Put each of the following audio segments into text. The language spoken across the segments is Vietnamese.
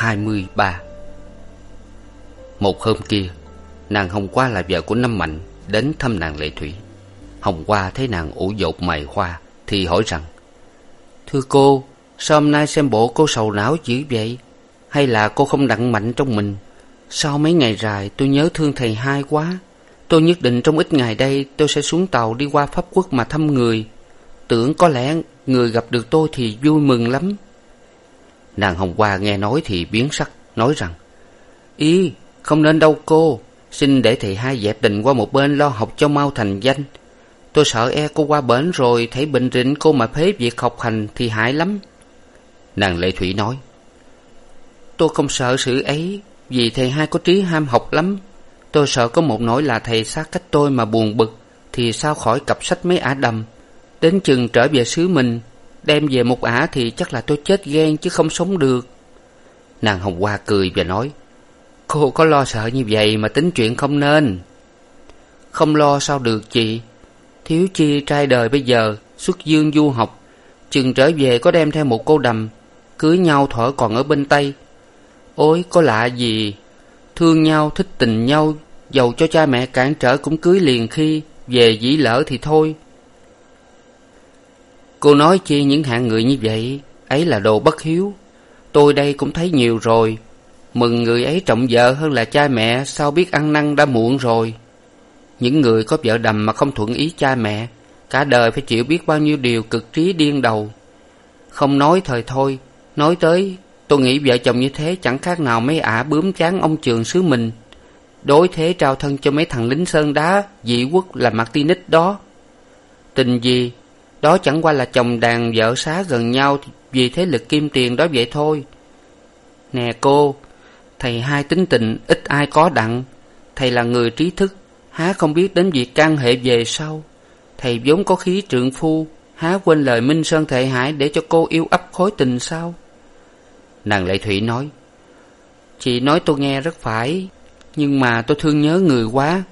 Tập hai mươi ba. Một hôm kia, nàng hồng qua là vợ của năm mạnh, đến thăm nàng lệ thủy. Hồng qua thấy nàng ủ dột mày hoa, thì hỏi rằng, thưa cô, sao hôm nay xem bộ cô sầu não dữ vậy? Hay là cô không đặng mạnh trong mình? Sau mấy ngày dài tôi nhớ thương thầy hai quá. Tôi nhất định trong ít ngày đây tôi sẽ xuống tàu đi qua pháp quốc mà thăm người. Tưởng có lẽ người gặp được tôi thì vui mừng lắm nàng hồng hoa nghe nói thì biến sắc, nói rằng, ý, không nên đâu cô, xin để thầy hai dẹp đình qua một bên lo học cho mau thành danh. Tôi sợ e cô qua bển rồi thấy bệnh rịnh cô mà phế việc học hành thì hại lắm. Nàng lệ thủy nói, tôi không sợ sự ấy, vì thầy hai có trí ham học lắm. Tôi sợ có một nỗi là thầy xa cách tôi mà buồn bực, thì sao khỏi cặp sách mấy ả đầm. Đến chừng trở về xứ mình đem về một ả thì chắc là tôi chết ghen chứ không sống được. Nàng hồng hoa cười và nói, cô có lo sợ như vậy mà tính chuyện không nên? Không lo sao được chị. Thiếu chi trai đời bây giờ, xuất dương du học, chừng trở về có đem theo một cô đầm, cưới nhau thuở còn ở bên tây. Ôi, có lạ gì? Thương nhau, thích tình nhau dầu cho cha mẹ cản trở cũng cưới liền khi về dĩ lỡ thì thôi cô nói chi những hạng người như vậy, ấy là đồ bất hiếu. Tôi đây cũng thấy nhiều rồi. Mừng người ấy trọng vợ hơn là cha mẹ, sao biết ăn năn đã muộn rồi? Những người có vợ đầm mà không thuận ý cha mẹ, cả đời phải chịu biết bao nhiêu điều cực trí điên đầu. Không nói thời thôi, nói tới, tôi nghĩ vợ chồng như thế chẳng khác nào mấy ả bướm chán ông trường xứ mình. Đối thế trao thân cho mấy thằng lính sơn đá, dị quốc là martinez đó. Tình gì đó chẳng qua là chồng đàn vợ xá gần nhau vì thế lực kim tiền đó vậy thôi. Nè cô, thầy hai tính tình ít ai có đặng. Thầy là người trí thức, há không biết đến việc can hệ về sau. Thầy vốn có khí trượng phu, há quên lời minh sơn thệ hải để cho cô yêu ấp khối tình sao? Nàng lệ thủy nói, chị nói tôi nghe rất phải, nhưng mà tôi thương nhớ người quá.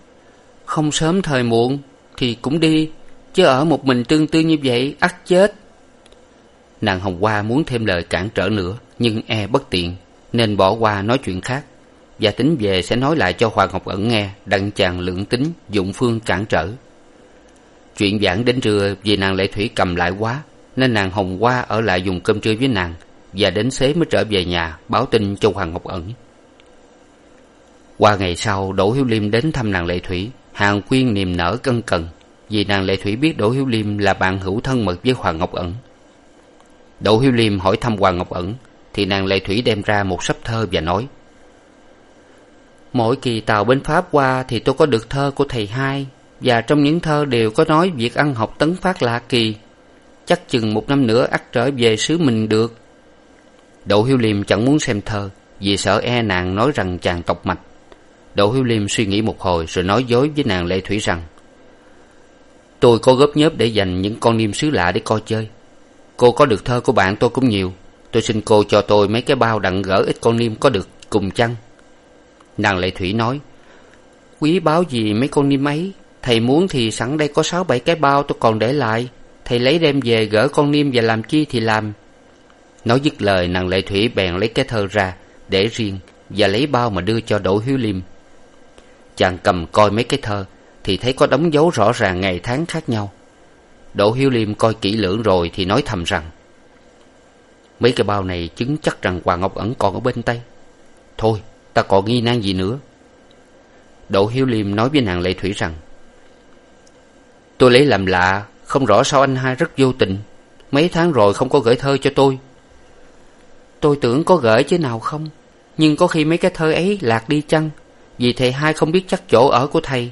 Không sớm thời muộn thì cũng đi chứ ở một mình tương tư như vậy, ắt chết. Nàng hồng hoa muốn thêm lời cản trở nữa, nhưng e bất tiện, nên bỏ qua nói chuyện khác. Và tính về sẽ nói lại cho hoàng ngọc ẩn nghe, đặng chàng lượng tính, dụng phương cản trở. Chuyện giảng đến trưa, vì nàng lệ thủy cầm lại quá, nên nàng hồng hoa ở lại dùng cơm trưa với nàng, và đến xế mới trở về nhà, báo tin cho hoàng ngọc ẩn. Qua ngày sau, đỗ hiếu liêm đến thăm nàng lệ thủy, hàng quyên niềm nở cân cần vì nàng lệ thủy biết đỗ hiếu liêm là bạn hữu thân mật với hoàng ngọc ẩn. Đỗ hiếu liêm hỏi thăm hoàng ngọc ẩn, thì nàng lệ thủy đem ra một sấp thơ và nói, mỗi kỳ tàu bên pháp qua thì tôi có được thơ của thầy hai, và trong những thơ đều có nói việc ăn học tấn phát lạ kỳ. Chắc chừng một năm nữa ắt trở về xứ mình được. Đỗ hiếu liêm chẳng muốn xem thơ, vì sợ e nàng nói rằng chàng tộc mạch. Đỗ hiếu liêm suy nghĩ một hồi rồi nói dối với nàng lệ thủy rằng tôi có góp nhớp để dành những con niêm xứ lạ để coi chơi. Cô có được thơ của bạn tôi cũng nhiều. Tôi xin cô cho tôi mấy cái bao đặng gỡ ít con niêm có được cùng chăng? Nàng lệ thủy nói, quý báo gì mấy con niêm ấy? Thầy muốn thì sẵn đây có sáu bảy cái bao tôi còn để lại. Thầy lấy đem về gỡ con niêm và làm chi thì làm. Nói dứt lời, nàng lệ thủy bèn lấy cái thơ ra để riêng và lấy bao mà đưa cho đỗ hiếu liêm. Chàng cầm coi mấy cái thơ thì thấy có đóng dấu rõ ràng ngày tháng khác nhau. Đỗ hiếu liêm coi kỹ lưỡng rồi thì nói thầm rằng, mấy cái bao này chứng chắc rằng hoàng ngọc ẩn còn ở bên tây. Thôi, ta còn nghi nan gì nữa? Đỗ hiếu liêm nói với nàng lệ thủy rằng, tôi lấy làm lạ, không rõ sao anh hai rất vô tình. Mấy tháng rồi không có gửi thơ cho tôi. Tôi tưởng có gửi chứ nào không, nhưng có khi mấy cái thơ ấy lạc đi chăng? Vì thầy hai không biết chắc chỗ ở của thầy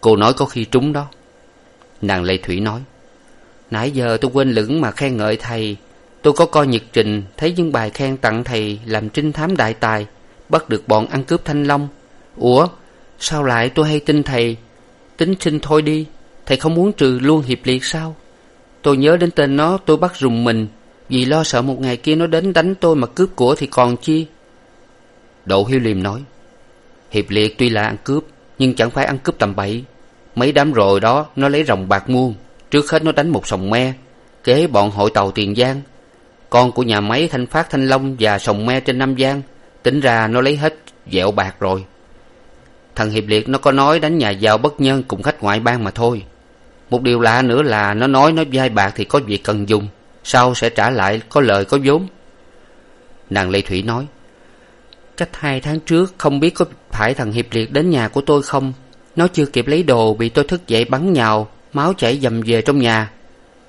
cô nói có khi trúng đó. Nàng lệ thủy nói, nãy giờ tôi quên lửng mà khen ngợi thầy. Tôi có coi nhật trình, thấy những bài khen tặng thầy làm trinh thám đại tài, bắt được bọn ăn cướp thanh long. Ủa, sao lại tôi hay tin thầy? Tính xin thôi đi, thầy không muốn trừ luôn hiệp liệt sao? Tôi nhớ đến tên nó, tôi bắt rùng mình, vì lo sợ một ngày kia nó đến đánh tôi mà cướp của thì còn chi? Đỗ hiếu liêm nói, hiệp liệt tuy là ăn cướp nhưng chẳng phải ăn cướp tầm bậy. Mấy đám rồi đó, nó lấy rồng bạc muôn trước hết nó đánh một sòng me, kế bọn hội tàu tiền giang. Con của nhà máy thanh phát thanh long và sòng me trên nam giang, tính ra nó lấy hết dẹo bạc rồi. Thằng hiệp liệt nó có nói đánh nhà giàu bất nhân cùng khách ngoại bang mà thôi. Một điều lạ nữa là nó nói nó vay bạc thì có việc cần dùng, sau sẽ trả lại có lời có vốn. Nàng lê thủy nói cách hai tháng trước, không biết có phải thằng hiệp liệt đến nhà của tôi không? Nó chưa kịp lấy đồ bị tôi thức dậy bắn nhào, máu chảy dầm về trong nhà.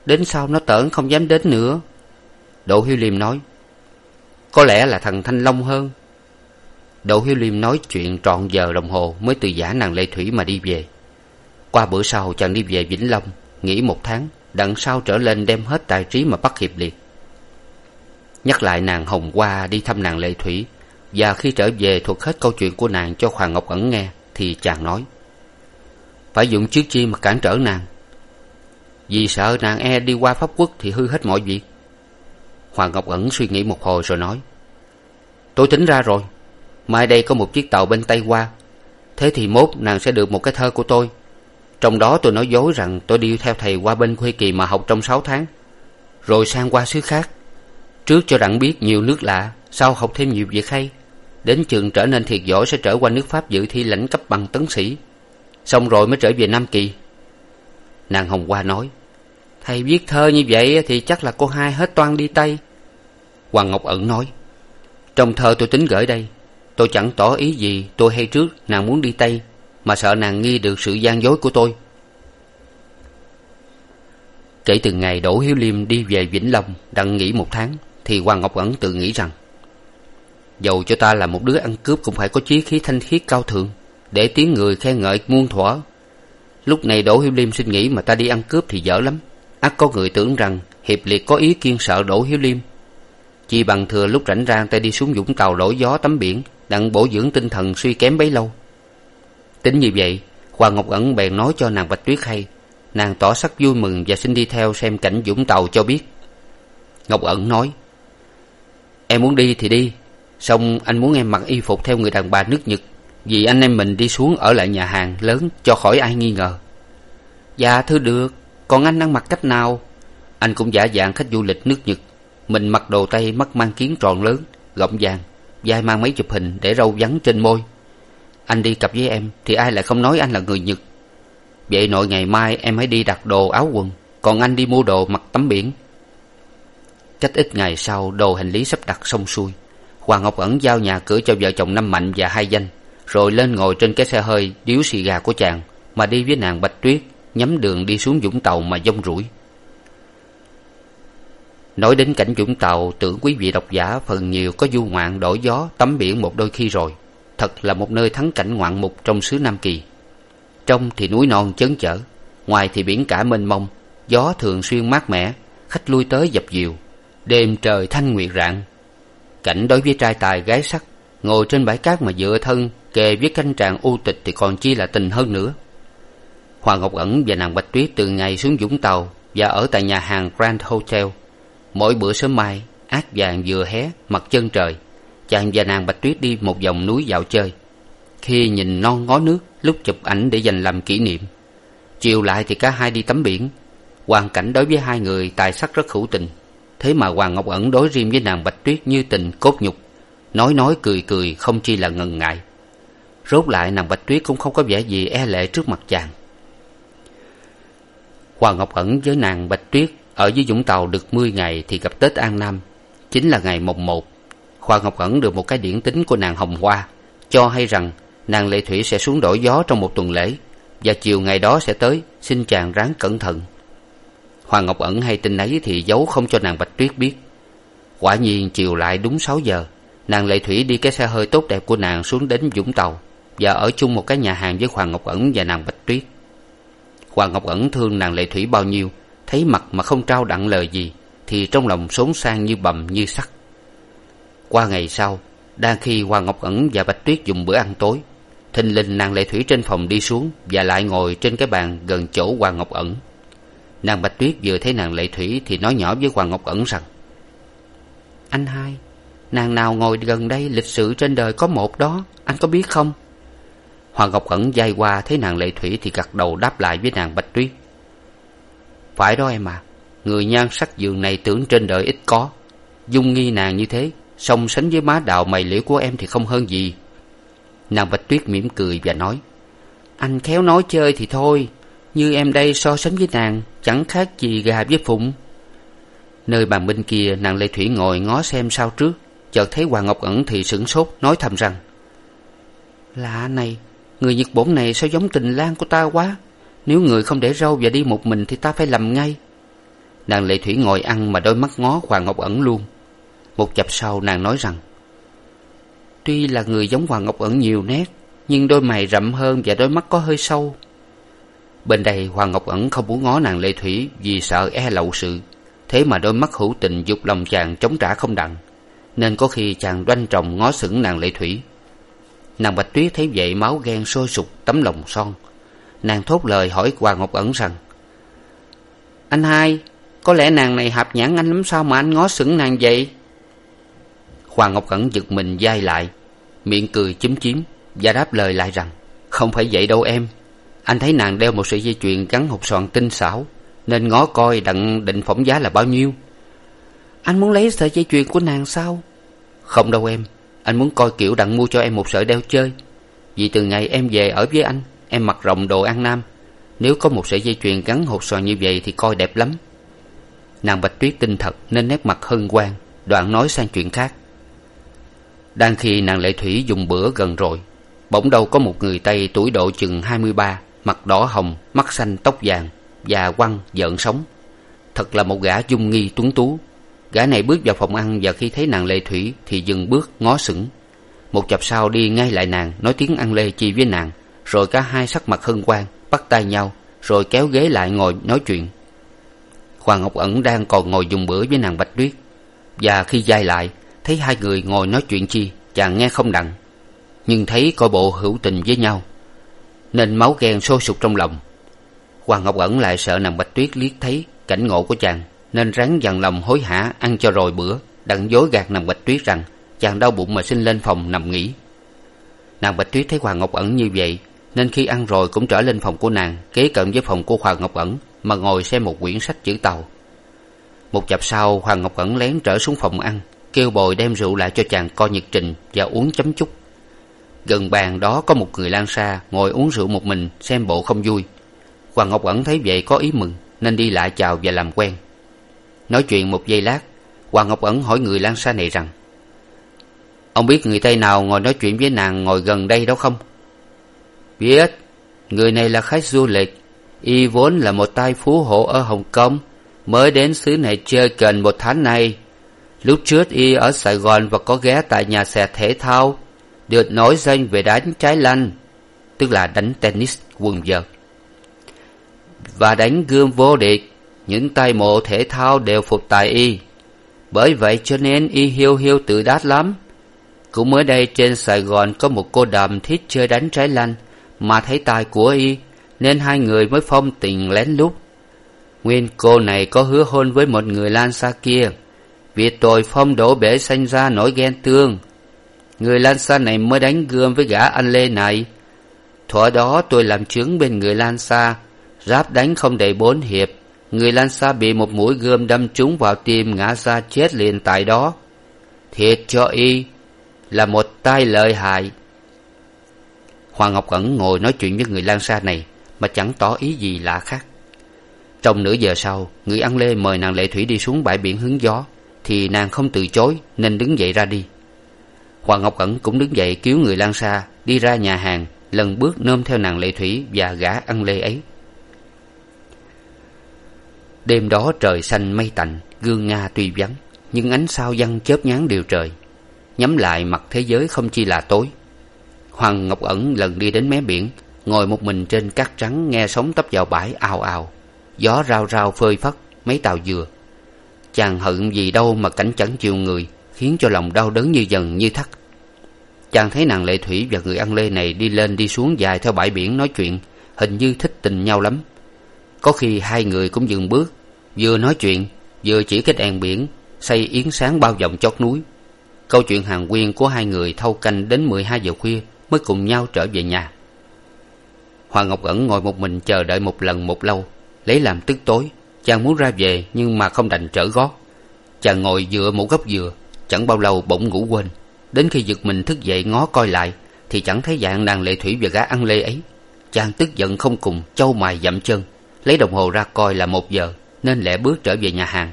Đến sau nó tởn không dám đến nữa. Đỗ hiếu liêm nói, có lẽ là thằng thanh long hơn. Đỗ hiếu liêm nói chuyện trọn giờ đồng hồ mới từ giả nàng lệ thủy mà đi về. Qua bữa sau, chàng đi về vĩnh long, nghỉ một tháng đằng sau trở lên đem hết tài trí mà bắt hiệp liệt. Nhắc lại nàng hồng hoa đi thăm nàng lệ thủy và khi trở về thuật hết câu chuyện của nàng cho hoàng ngọc ẩn nghe, thì chàng nói, phải dùng chiếc chi mà cản trở nàng. Vì sợ nàng e đi qua pháp quốc thì hư hết mọi việc. Hoàng ngọc ẩn suy nghĩ một hồi rồi nói, tôi tính ra rồi. Mai đây có một chiếc tàu bên tây qua. Thế thì mốt nàng sẽ được một cái thơ của tôi. Trong đó tôi nói dối rằng tôi đi theo thầy qua bên khuê kỳ mà học trong sáu tháng, rồi sang qua xứ khác. Trước cho đặng biết nhiều nước lạ sau học thêm nhiều việc hay? Đến trường trở nên thiệt giỏi sẽ trở qua nước pháp dự thi lãnh cấp bằng tấn sĩ. Xong rồi mới trở về nam kỳ. Nàng hồng hoa nói, thầy viết thơ như vậy thì chắc là cô hai hết toan đi tây hoàng ngọc ẩn nói, trong thơ tôi tính gửi đây, tôi chẳng tỏ ý gì tôi hay trước nàng muốn đi tây mà sợ nàng nghi được sự gian dối của tôi. Kể từ ngày đỗ hiếu liêm đi về vĩnh long đặng nghỉ một tháng, thì hoàng ngọc ẩn tự nghĩ rằng dầu cho ta là một đứa ăn cướp cũng phải có chí khí thanh khiết cao thượng, để tiếng người khen ngợi muôn thuở. Lúc này đỗ hiếu liêm xin nghĩ mà ta đi ăn cướp thì dở lắm. Ắt có người tưởng rằng hiệp liệt có ý kiên sợ đỗ hiếu liêm. Chỉ bằng thừa lúc rảnh rang ta đi xuống vũng tàu đổi gió tắm biển, đặng bổ dưỡng tinh thần suy kém bấy lâu. Tính như vậy hoàng ngọc ẩn bèn nói cho nàng bạch tuyết hay. Nàng tỏ sắc vui mừng và xin đi theo xem cảnh vũng tàu cho biết. Ngọc ẩn nói, em muốn đi thì đi xong anh muốn em mặc y phục theo người đàn bà nước nhật, vì anh em mình đi xuống ở lại nhà hàng lớn cho khỏi ai nghi ngờ. Dạ thưa được. Còn anh ăn mặc cách nào? Anh cũng giả dạng khách du lịch nước nhật. Mình mặc đồ tây mắt mang kiến tròn lớn, gọng vàng, vai mang mấy chụp hình để râu vắn trên môi. Anh đi cặp với em, thì ai lại không nói anh là người nhật? Vậy nội ngày mai em hãy đi đặt đồ áo quần, còn anh đi mua đồ mặc tắm biển. Cách ít ngày sau, đồ hành lý sắp đặt xong xuôi hoàng ngọc ẩn giao nhà cửa cho vợ chồng năm mạnh và hai danh, rồi lên ngồi trên cái xe hơi điếu xì gà của chàng, mà đi với nàng bạch tuyết, nhắm đường đi xuống vũng tàu mà dông rủi. Nói đến cảnh vũng tàu, tưởng quý vị độc giả phần nhiều có du ngoạn đổi gió, tắm biển một đôi khi rồi. Thật là một nơi thắng cảnh ngoạn mục trong xứ nam kỳ. Trong thì núi non chớn chở, ngoài thì biển cả mênh mông, gió thường xuyên mát mẻ, khách lui tới dập dìu. Đêm trời thanh nguyệt rạng cảnh đối với trai tài gái sắc. Ngồi trên bãi cát mà dựa thân, kề với canh tràng u tịch thì còn chi là tình hơn nữa. Hoàng ngọc ẩn và nàng bạch tuyết từ ngày xuống vũng tàu và ở tại nhà hàng grand hotel. Mỗi bữa sớm mai át vàng vừa hé, mặt chân trời. Chàng và nàng bạch tuyết đi một vòng núi dạo chơi. Khi nhìn non ngó nước, lúc chụp ảnh để dành làm kỷ niệm. Chiều lại thì cả hai đi tắm biển. Hoàn cảnh đối với hai người tài sắc rất hữu tình thế mà hoàng ngọc ẩn đối riêng với nàng bạch tuyết như tình cốt nhục. Nói nói cười cười, không chi là ngần ngại. Rốt lại nàng bạch tuyết cũng không có vẻ gì e lệ trước mặt chàng. Hoàng ngọc ẩn với nàng bạch tuyết ở dưới vũng tàu được mười ngày thì gặp tết an nam. Chính là ngày mồng một, hoàng ngọc ẩn được một cái điển tính của nàng hồng hoa, cho hay rằng nàng lệ thủy sẽ xuống đổi gió trong một tuần lễ, và chiều ngày đó sẽ tới, xin chàng ráng cẩn thận hoàng ngọc ẩn hay tin ấy thì giấu không cho nàng bạch tuyết biết. Quả nhiên chiều lại đúng sáu giờ, nàng lệ thủy đi cái xe hơi tốt đẹp của nàng xuống đến vũng tàu và ở chung một cái nhà hàng với hoàng ngọc ẩn và nàng bạch tuyết. Hoàng ngọc ẩn thương nàng lệ thủy bao nhiêu, thấy mặt mà không trao đặng lời gì thì trong lòng xốn sang như bầm như sắt. Qua ngày sau, đang khi hoàng ngọc ẩn và bạch tuyết dùng bữa ăn tối, thình lình nàng lệ thủy trên phòng đi xuống và lại ngồi trên cái bàn gần chỗ hoàng ngọc ẩn nàng bạch tuyết vừa thấy nàng lệ thủy thì nói nhỏ với hoàng ngọc ẩn rằng, anh hai, nàng nào ngồi gần đây lịch sự trên đời có một đó, anh có biết không? Hoàng ngọc ẩn d qua thấy nàng lệ thủy thì gật đầu đáp lại với nàng bạch tuyết. Phải đó em à người nhan sắc giường này tưởng trên đời ít có. Dung nghi nàng như thế, song sánh với má đạo mày liễu của em thì không hơn gì. Nàng bạch tuyết mỉm cười và nói, anh khéo nói chơi thì thôi như em đây so sánh với nàng, chẳng khác gì gà với phụng. Nơi bàn bên kia, nàng lệ thủy ngồi ngó xem sao trước, chợt thấy hoàng ngọc ẩn thì sửng sốt, nói thầm rằng, lạ này, người nhật bổn này sao giống tình lang của ta quá? Nếu người không để râu và đi một mình thì ta phải lầm ngay. Nàng lệ thủy ngồi ăn mà đôi mắt ngó hoàng ngọc ẩn luôn. Một chập sau, nàng nói rằng, tuy là người giống hoàng ngọc ẩn nhiều nét, nhưng đôi mày rậm hơn và đôi mắt có hơi sâu bên đây hoàng ngọc ẩn không muốn ngó nàng lệ thủy vì sợ e lậu sự. Thế mà đôi mắt hữu tình dục lòng chàng chống trả không đặng, nên có khi chàng đoanh tròng ngó sững nàng lệ thủy. Nàng bạch tuyết thấy vậy máu ghen sôi sục tấm lòng son. Nàng thốt lời hỏi hoàng ngọc ẩn rằng, anh hai, có lẽ nàng này hạp nhãn anh lắm sao mà anh ngó sững nàng vậy? Hoàng ngọc ẩn giật mình d lại, miệng cười chúm chím và đáp lời lại rằng, không phải vậy đâu em anh thấy nàng đeo một sợi dây chuyền gắn hộp xoàn tinh xảo, nên ngó coi đặng định phỏng giá là bao nhiêu. Anh muốn lấy sợi dây chuyền của nàng sao? Không đâu em, anh muốn coi kiểu đặng mua cho em một sợi đeo chơi. Vì từ ngày em về ở với anh, em mặc rộng đồ ăn nam. Nếu có một sợi dây chuyền gắn hột xoàn như vậy thì coi đẹp lắm. Nàng bạch tuyết tinh thật nên nét mặt hân hoan, đoạn nói sang chuyện khác. Đang khi nàng lệ thủy dùng bữa gần rồi, bỗng đâu có một người tây tuổi độ chừng hai mươi ba mặt đỏ hồng, mắt xanh tóc vàng và quăng giỡn sống. Thật là một gã dung nghi tuấn tú. Gã này bước vào phòng ăn và khi thấy nàng lệ thủy thì dừng bước, ngó sững. Một chập sau đi ngay lại nàng, nói tiếng ăn lê chi với nàng, rồi cả hai sắc mặt hân hoan, bắt tay nhau, rồi kéo ghế lại ngồi nói chuyện. Hoàng ngọc ẩn đang còn ngồi dùng bữa với nàng bạch tuyết. Và khi d lại, thấy hai người ngồi nói chuyện chi, chàng nghe không đặng, nhưng thấy coi bộ hữu tình với nhau nên máu ghen sôi sục trong lòng. Hoàng ngọc ẩn lại sợ nàng bạch tuyết liếc thấy cảnh ngộ của chàng, nên ráng dằn lòng hối hả ăn cho rồi bữa, đặng dối gạt nàng bạch tuyết rằng, chàng đau bụng mà xin lên phòng nằm nghỉ. Nàng bạch tuyết thấy hoàng ngọc ẩn như vậy, nên khi ăn rồi cũng trở lên phòng của nàng, kế cận với phòng của hoàng ngọc ẩn, mà ngồi xem một quyển sách chữ tàu. Một chập sau, hoàng ngọc ẩn lén trở xuống phòng ăn, kêu bồi đem rượu lại cho chàng coi nhật trình và uống chấm chút gần bàn đó có một người lan xa, ngồi uống rượu một mình, xem bộ không vui. Hoàng ngọc ẩn thấy vậy có ý mừng, nên đi lại chào và làm quen. Nói chuyện một giây lát, hoàng ngọc ẩn hỏi người lan xa này rằng, ông biết người tây nào ngồi nói chuyện với nàng ngồi gần đây đó không? Biết, người này là khách du lịch. Y vốn là một tay phú hộ ở hồng kông, mới đến xứ này chơi gần một tháng nay. Lúc trước y ở sài gòn và có ghé tại nhà xe thể thao được nổi danh về đánh trái lanh tức là đánh tennis quần vợt, và đánh gươm vô địch. Những tay mộ thể thao đều phục tài y. Bởi vậy cho nên y hiu hiu tự đát lắm. Cũng mới đây trên sài gòn có một cô đầm thích chơi đánh trái lanh mà thấy tài của y, nên hai người mới phong tình lén lút. Nguyên cô này có hứa hôn với một người lan xa kia. Vì tội phong đổ bể sanh ra nỗi ghen tương người lan xa này mới đánh gươm với gã anh lê này. Thuở đó tôi làm chứng bên người lan xa giáp đánh không đầy bốn hiệp. Người lan xa bị một mũi gươm đâm trúng vào tim ngã ra chết liền tại đó. Thiệt cho y, là một tai lợi hại. Hoàng ngọc ẩn ngồi nói chuyện với người lan xa này, mà chẳng tỏ ý gì lạ khác. Trong nửa giờ sau, người ăn lê mời nàng lệ thủy đi xuống bãi biển hứng gió, thì nàng không từ chối, nên đứng dậy ra đi hoàng ngọc ẩn cũng đứng dậy cứu người lan xa đi ra nhà hàng, lần bước nôm theo nàng lệ thủy và gã ăn lê ấy. Đêm đó trời xanh mây tạnh, gương nga tuy vắng, nhưng ánh sao văng chớp nhán đều trời. Nhắm lại mặt thế giới không chi là tối. Hoàng ngọc ẩn lần đi đến mé biển, ngồi một mình trên cát trắng nghe sóng tấp vào bãi ào ào. Gió rao rao phơi phất, mấy tàu dừa. Chàng hận gì đâu mà cảnh chẳng chịu người, khiến cho lòng đau đớn như dần như thắt chàng thấy nàng lệ thủy và người ăn lê này đi lên đi xuống dài theo bãi biển nói chuyện, hình như thích tình nhau lắm. Có khi hai người cũng dừng bước, vừa nói chuyện, vừa chỉ cái đèn biển xây yến sáng bao vòng chót núi. Câu chuyện hàng quyên của hai người thâu canh đến mười hai giờ khuya mới cùng nhau trở về nhà. Hoàng ngọc ẩn ngồi một mình chờ đợi một lần một lâu, lấy làm tức tối. Chàng muốn ra về nhưng mà không đành trở gót. Chàng ngồi dựa một góc dừa chẳng bao lâu bỗng ngủ quên đến khi giật mình thức dậy ngó coi lại, thì chẳng thấy dạng nàng lệ thủy và gã ăn lê ấy. Chàng tức giận không cùng châu mài dậm chân, lấy đồng hồ ra coi là một giờ, nên lẹ bước trở về nhà hàng.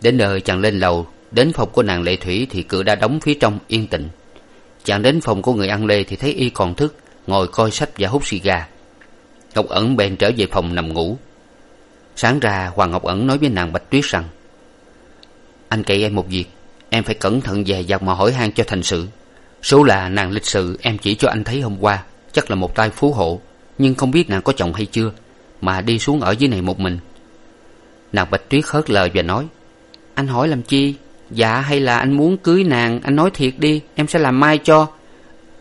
Đến nơi chàng lên lầu, đến phòng của nàng lệ thủy thì cửa đã đóng phía trong yên tĩnh. Chàng đến phòng của người ăn lê thì thấy y còn thức, ngồi coi sách và hút xì gà. Ngọc ẩn bèn trở về phòng nằm ngủ. Sáng ra, hoàng ngọc ẩn nói với nàng bạch tuyết rằng, anh cậy em một việc em phải cẩn thận dè dặt mà hỏi han cho thành sự. Số là nàng lịch sự em chỉ cho anh thấy hôm qua, chắc là một tay phú hộ, nhưng không biết nàng có chồng hay chưa, mà đi xuống ở dưới này một mình. Nàng bạch tuyết hớt lời và nói, anh hỏi làm chi? Dạ hay là anh muốn cưới nàng, anh nói thiệt đi, em sẽ làm mai cho.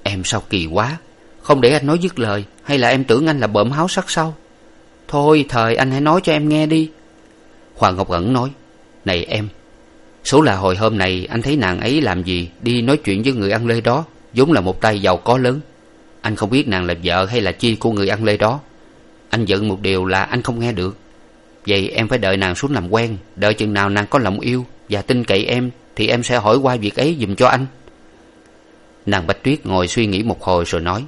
Em sao kỳ quá, không để anh nói dứt lời, hay là em tưởng anh là bợm háo sắc sau thôi, thời anh hãy nói cho em nghe đi. Hoàng ngọc ẩn nói, này em số là hồi hôm này anh thấy nàng ấy làm gì? Đi nói chuyện với người ăn lê đó. Vốn là một tay giàu có lớn. Anh không biết nàng là vợ hay là chi của người ăn lê đó. Anh giận một điều là anh không nghe được. Vậy em phải đợi nàng xuống làm quen. Đợi chừng nào nàng có lòng yêu và tin cậy em, thì em sẽ hỏi qua việc ấy giùm cho anh. Nàng bạch tuyết ngồi suy nghĩ một hồi rồi nói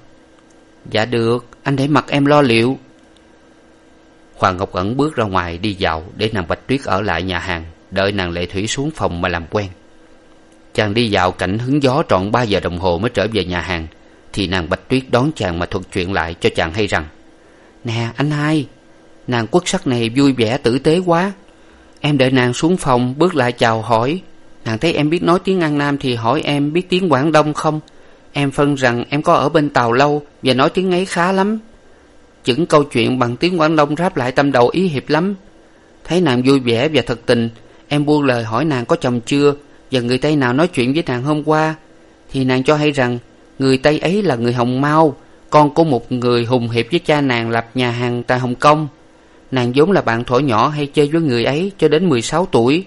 dạ được, anh để mặc em lo liệu. Hoàng ngọc ẩn bước ra ngoài đi dạo để nàng bạch tuyết ở lại nhà hàng đợi nàng lệ thủy xuống phòng mà làm quen. Chàng đi dạo cảnh hứng gió trọn ba giờ đồng hồ mới trở về nhà hàng, thì nàng bạch tuyết đón chàng mà thuật chuyện lại cho chàng hay rằng, nè, anh hai, nàng quất sắc này vui vẻ tử tế quá. Em đợi nàng xuống phòng bước lại chào hỏi. Nàng thấy em biết nói tiếng an nam thì hỏi em biết tiếng quảng đông không? Em phân rằng em có ở bên tàu lâu và nói tiếng ấy khá lắm. Chững câu chuyện bằng tiếng quảng đông ráp lại tâm đầu ý hiệp lắm. Thấy nàng vui vẻ và thật tình em buông lời hỏi nàng có chồng chưa và người tây nào nói chuyện với nàng hôm qua. Thì nàng cho hay rằng, người tây ấy là người hồng mau con của một người hùng hiệp với cha nàng lập nhà hàng tại hồng kông. Nàng vốn là bạn thuở nhỏ hay chơi với người ấy cho đến mười sáu tuổi.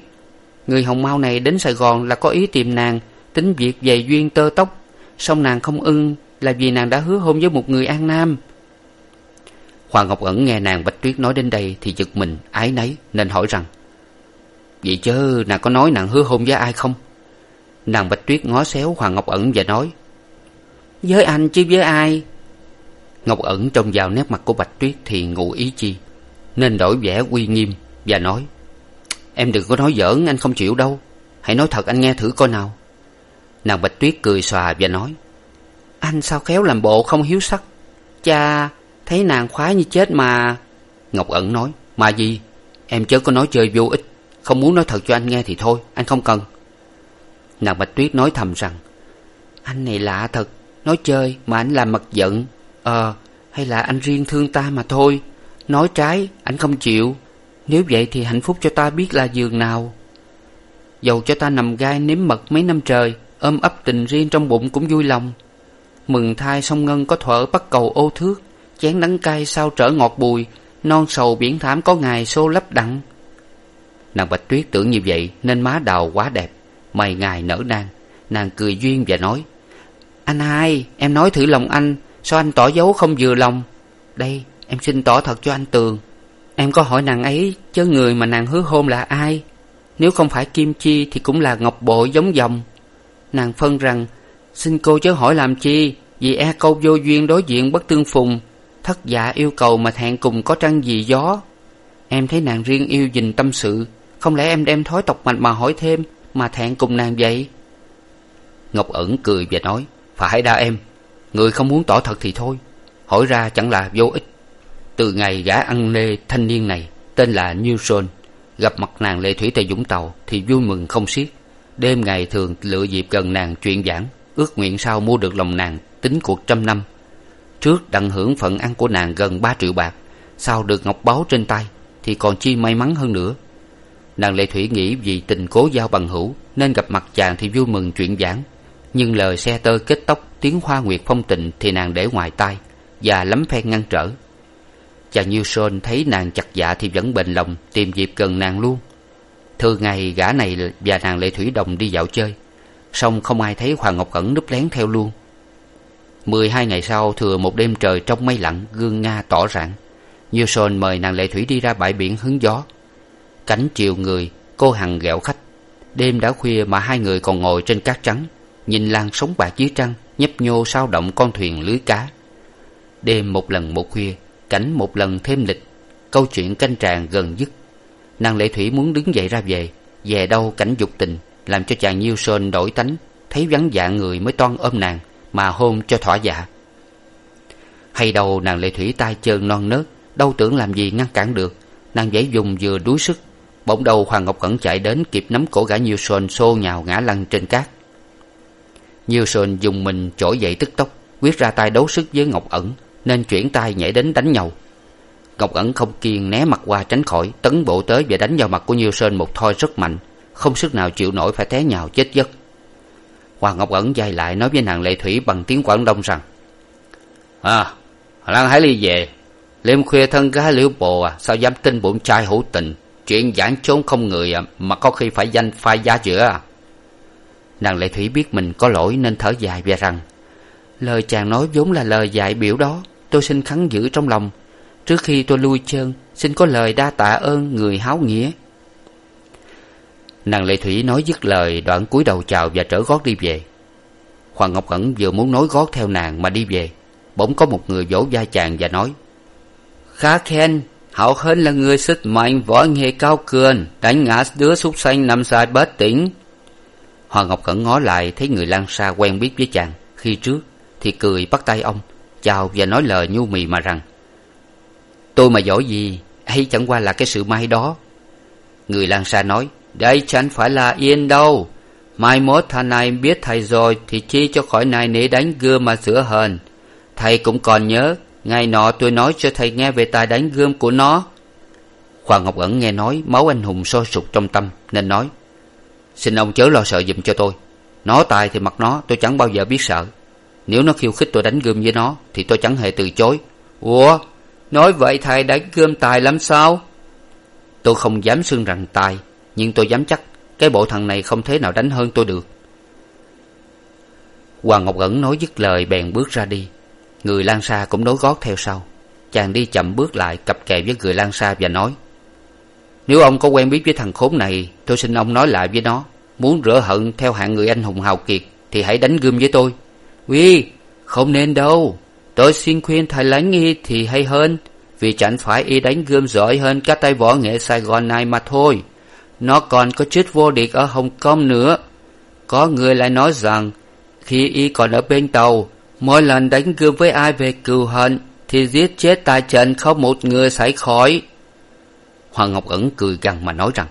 Người hồng mau này đến sài gòn là có ý tìm nàng, tính việc về duyên tơ tóc. Song nàng không ưng là vì nàng đã hứa hôn với một người an nam. Hoàng ngọc ẩn nghe nàng bạch tuyết nói đến đây thì giật mình ái náy, nên hỏi rằng vậy chớ nàng có nói nàng hứa hôn với ai không? Nàng bạch tuyết ngó xéo hoàng ngọc ẩn và nói với anh chứ với ai? Ngọc ẩn trông vào nét mặt của bạch tuyết thì ngụ ý chi nên đổi vẻ uy nghiêm và nói em đừng có nói giỡn anh không chịu đâu. Hãy nói thật anh nghe thử coi nào. Nàng bạch tuyết cười xòa và nói anh sao khéo làm bộ không hiếu sắc? Cha thấy nàng khoái như chết mà. Ngọc ẩn nói mà gì? Em chớ có nói chơi vô ích không muốn nói thật cho anh nghe thì thôi, anh không cần. Nàng bạch tuyết nói thầm rằng, anh này lạ thật, nói chơi mà anh làm mặt giận. Ờ hay là anh riêng thương ta mà thôi. Nói trái, anh không chịu. Nếu vậy thì hạnh phúc cho ta biết là giường nào. Dầu cho ta nằm gai nếm mật mấy năm trời, ôm ấp tình riêng trong bụng cũng vui lòng. Mừng thai sông ngân có thuở bắt cầu ô thước, chén đắng cay sao trở ngọt bùi, non sầu biển thảm có ngày xô lấp đặng nàng bạch tuyết tưởng như vậy nên má đào quá đẹp, mày ngài nở nang. Nàng cười duyên và nói, anh hai, em nói thử lòng anh, sao anh tỏ dấu không vừa lòng? Đây, em xin tỏ thật cho anh tường. Em có hỏi nàng ấy, chớ người mà nàng hứa hôn là ai? Nếu không phải kim chi thì cũng là ngọc bội giống dòng. Nàng phân rằng, xin cô chớ hỏi làm chi, vì e câu vô duyên đối diện bất tương phùng, thất dạ yêu cầu mà thẹn cùng có trăng gì gió. Em thấy nàng riêng yêu dình tâm sự không lẽ em đem thói tộc mạch mà hỏi thêm mà thẹn cùng nàng vậy? Ngọc ẩn cười và nói, phải đa em, người không muốn tỏ thật thì thôi. Hỏi ra chẳng là vô ích. Từ ngày gã ăn lê thanh niên này, tên là newson gặp mặt nàng lệ thủy tại vũng tàu thì vui mừng không xiết. Đêm ngày thường lựa dịp gần nàng chuyện giảng, ước nguyện sau mua được lòng nàng tính cuộc trăm năm. Trước đặng hưởng phận ăn của nàng gần ba triệu bạc, sau được ngọc báu trên tay thì còn chi may mắn hơn nữa nàng lệ thủy nghĩ vì tình cố giao bằng hữu nên gặp mặt chàng thì vui mừng chuyện giảng. Nhưng lời xe tơ kết tóc, tiếng hoa nguyệt phong tình thì nàng để ngoài tai và lắm phen ngăn trở. Chàng nhiêu sơn thấy nàng chặt dạ thì vẫn bền lòng tìm dịp gần nàng luôn. Thường ngày gã này và nàng lệ thủy đồng đi dạo chơi, song không ai thấy hoàng ngọc cẩn núp lén theo luôn. Mười hai ngày sau, thừa một đêm trời trong mây lặng, gương nga tỏ rạng. Nhiêu sơn mời nàng lệ thủy đi ra bãi biển hứng gió cánh chiều người, cô hằng ghẹo khách. Đêm đã khuya mà hai người còn ngồi trên cát trắng, nhìn làn sóng bạc dưới trăng nhấp nhô sao động con thuyền lưới cá. Đêm một lần một khuya, cảnh một lần thêm lịch, câu chuyện canh tràng gần dứt. Nàng lệ thủy muốn đứng dậy ra về về đâu cảnh dục tình, làm cho chàng nhiêu sơn đổi tánh, thấy vắng dạ người mới toan ôm nàng, mà hôn cho thỏa dạ. Hay đâu nàng lệ thủy tay chân non nớt, đâu tưởng làm gì ngăn cản được, nàng dãy dùng vừa đuối sức bỗng đầu hoàng ngọc cẩn chạy đến kịp nắm cổ gã nhiêu sơn xô nhào ngã lăn trên cát. Nhiêu sơn dùng mình trỗi dậy tức tốc, quyết ra tay đấu sức với ngọc ẩn, nên chuyển tay nhảy đến đánh nhau. Ngọc ẩn không kiên né mặt qua tránh khỏi, tấn bộ tới và đánh vào mặt của nhiêu sơn một thoi rất mạnh, không sức nào chịu nổi phải té nhào chết giấc. Hoàng ngọc ẩn dài lại nói với nàng lệ thủy bằng tiếng quảng đông rằng à lan hãy ly về, đêm khuya thân gái liễu bồ à sao dám tin bụng trai hữu tình? Chuyện giảng chốn không người à, mà có khi phải danh phai giá giữa à. nàng lệ thủy biết mình có lỗi nên thở dài và rằng, lời chàng nói vốn là lời dạy biểu đó, tôi xin khắn giữ trong lòng. Trước khi tôi lui chân xin có lời đa tạ ơn người háo nghĩa. Nàng lệ thủy nói dứt lời, đoạn cúi đầu chào và trở gót đi về. Hoàng ngọc ẩn vừa muốn nối gót theo nàng mà đi về, bỗng có một người vỗ vai chàng và nói, khá khen hảo hên là người sức mạnh, võ nghệ cao cường, đánh ngã đứa súc sanh nằm dài bất tỉnh. Hoàng ngọc cẩn ngó lại, thấy người lan xa quen biết với chàng. Khi trước, thì cười bắt tay ông, chào và nói lời nhu mì mà rằng, tôi mà giỏi gì, ấy chẳng qua là cái sự may đó. Người lan xa nói, đây chẳng phải là yên đâu. Mai mốt thằng này biết thầy rồi thì chi cho khỏi này nể đánh gươm mà sửa hờn thầy cũng còn nhớ ngày nọ tôi nói cho thầy nghe về tài đánh gươm của nó. Hoàng ngọc ẩn nghe nói, máu anh hùng sôi sục trong tâm, nên nói, xin ông chớ lo sợ giùm cho tôi. Nó tài thì mặc nó, tôi chẳng bao giờ biết sợ. Nếu nó khiêu khích tôi đánh gươm với nó, thì tôi chẳng hề từ chối. Ủa? Nói vậy thầy đánh gươm tài lắm sao? Tôi không dám xưng rằng tài, nhưng tôi dám chắc cái bộ thằng này không thế nào đánh hơn tôi được. Hoàng ngọc ẩn nói dứt lời, bèn bước ra đi người lan sa cũng nối gót theo sau. Chàng đi chậm bước lại, cặp kè với người lan sa và nói, nếu ông có quen biết với thằng khốn này, tôi xin ông nói lại với nó. Muốn rửa hận theo hạng người anh hùng hào kiệt, thì hãy đánh gươm với tôi. Uy, không nên đâu. Tôi xin khuyên thầy lánh y thì hay hơn, vì chẳng phải y đánh gươm giỏi hơn các tay võ nghệ sài gòn này mà thôi. Nó còn có chức vô địch ở hồng kông nữa. Có người lại nói rằng, khi y còn ở bên tàu mỗi lần đánh gươm với ai về cừu hận, thì giết chết tại trận không một người xảy khỏi. Hoàng ngọc ẩn cười gằn mà nói rằng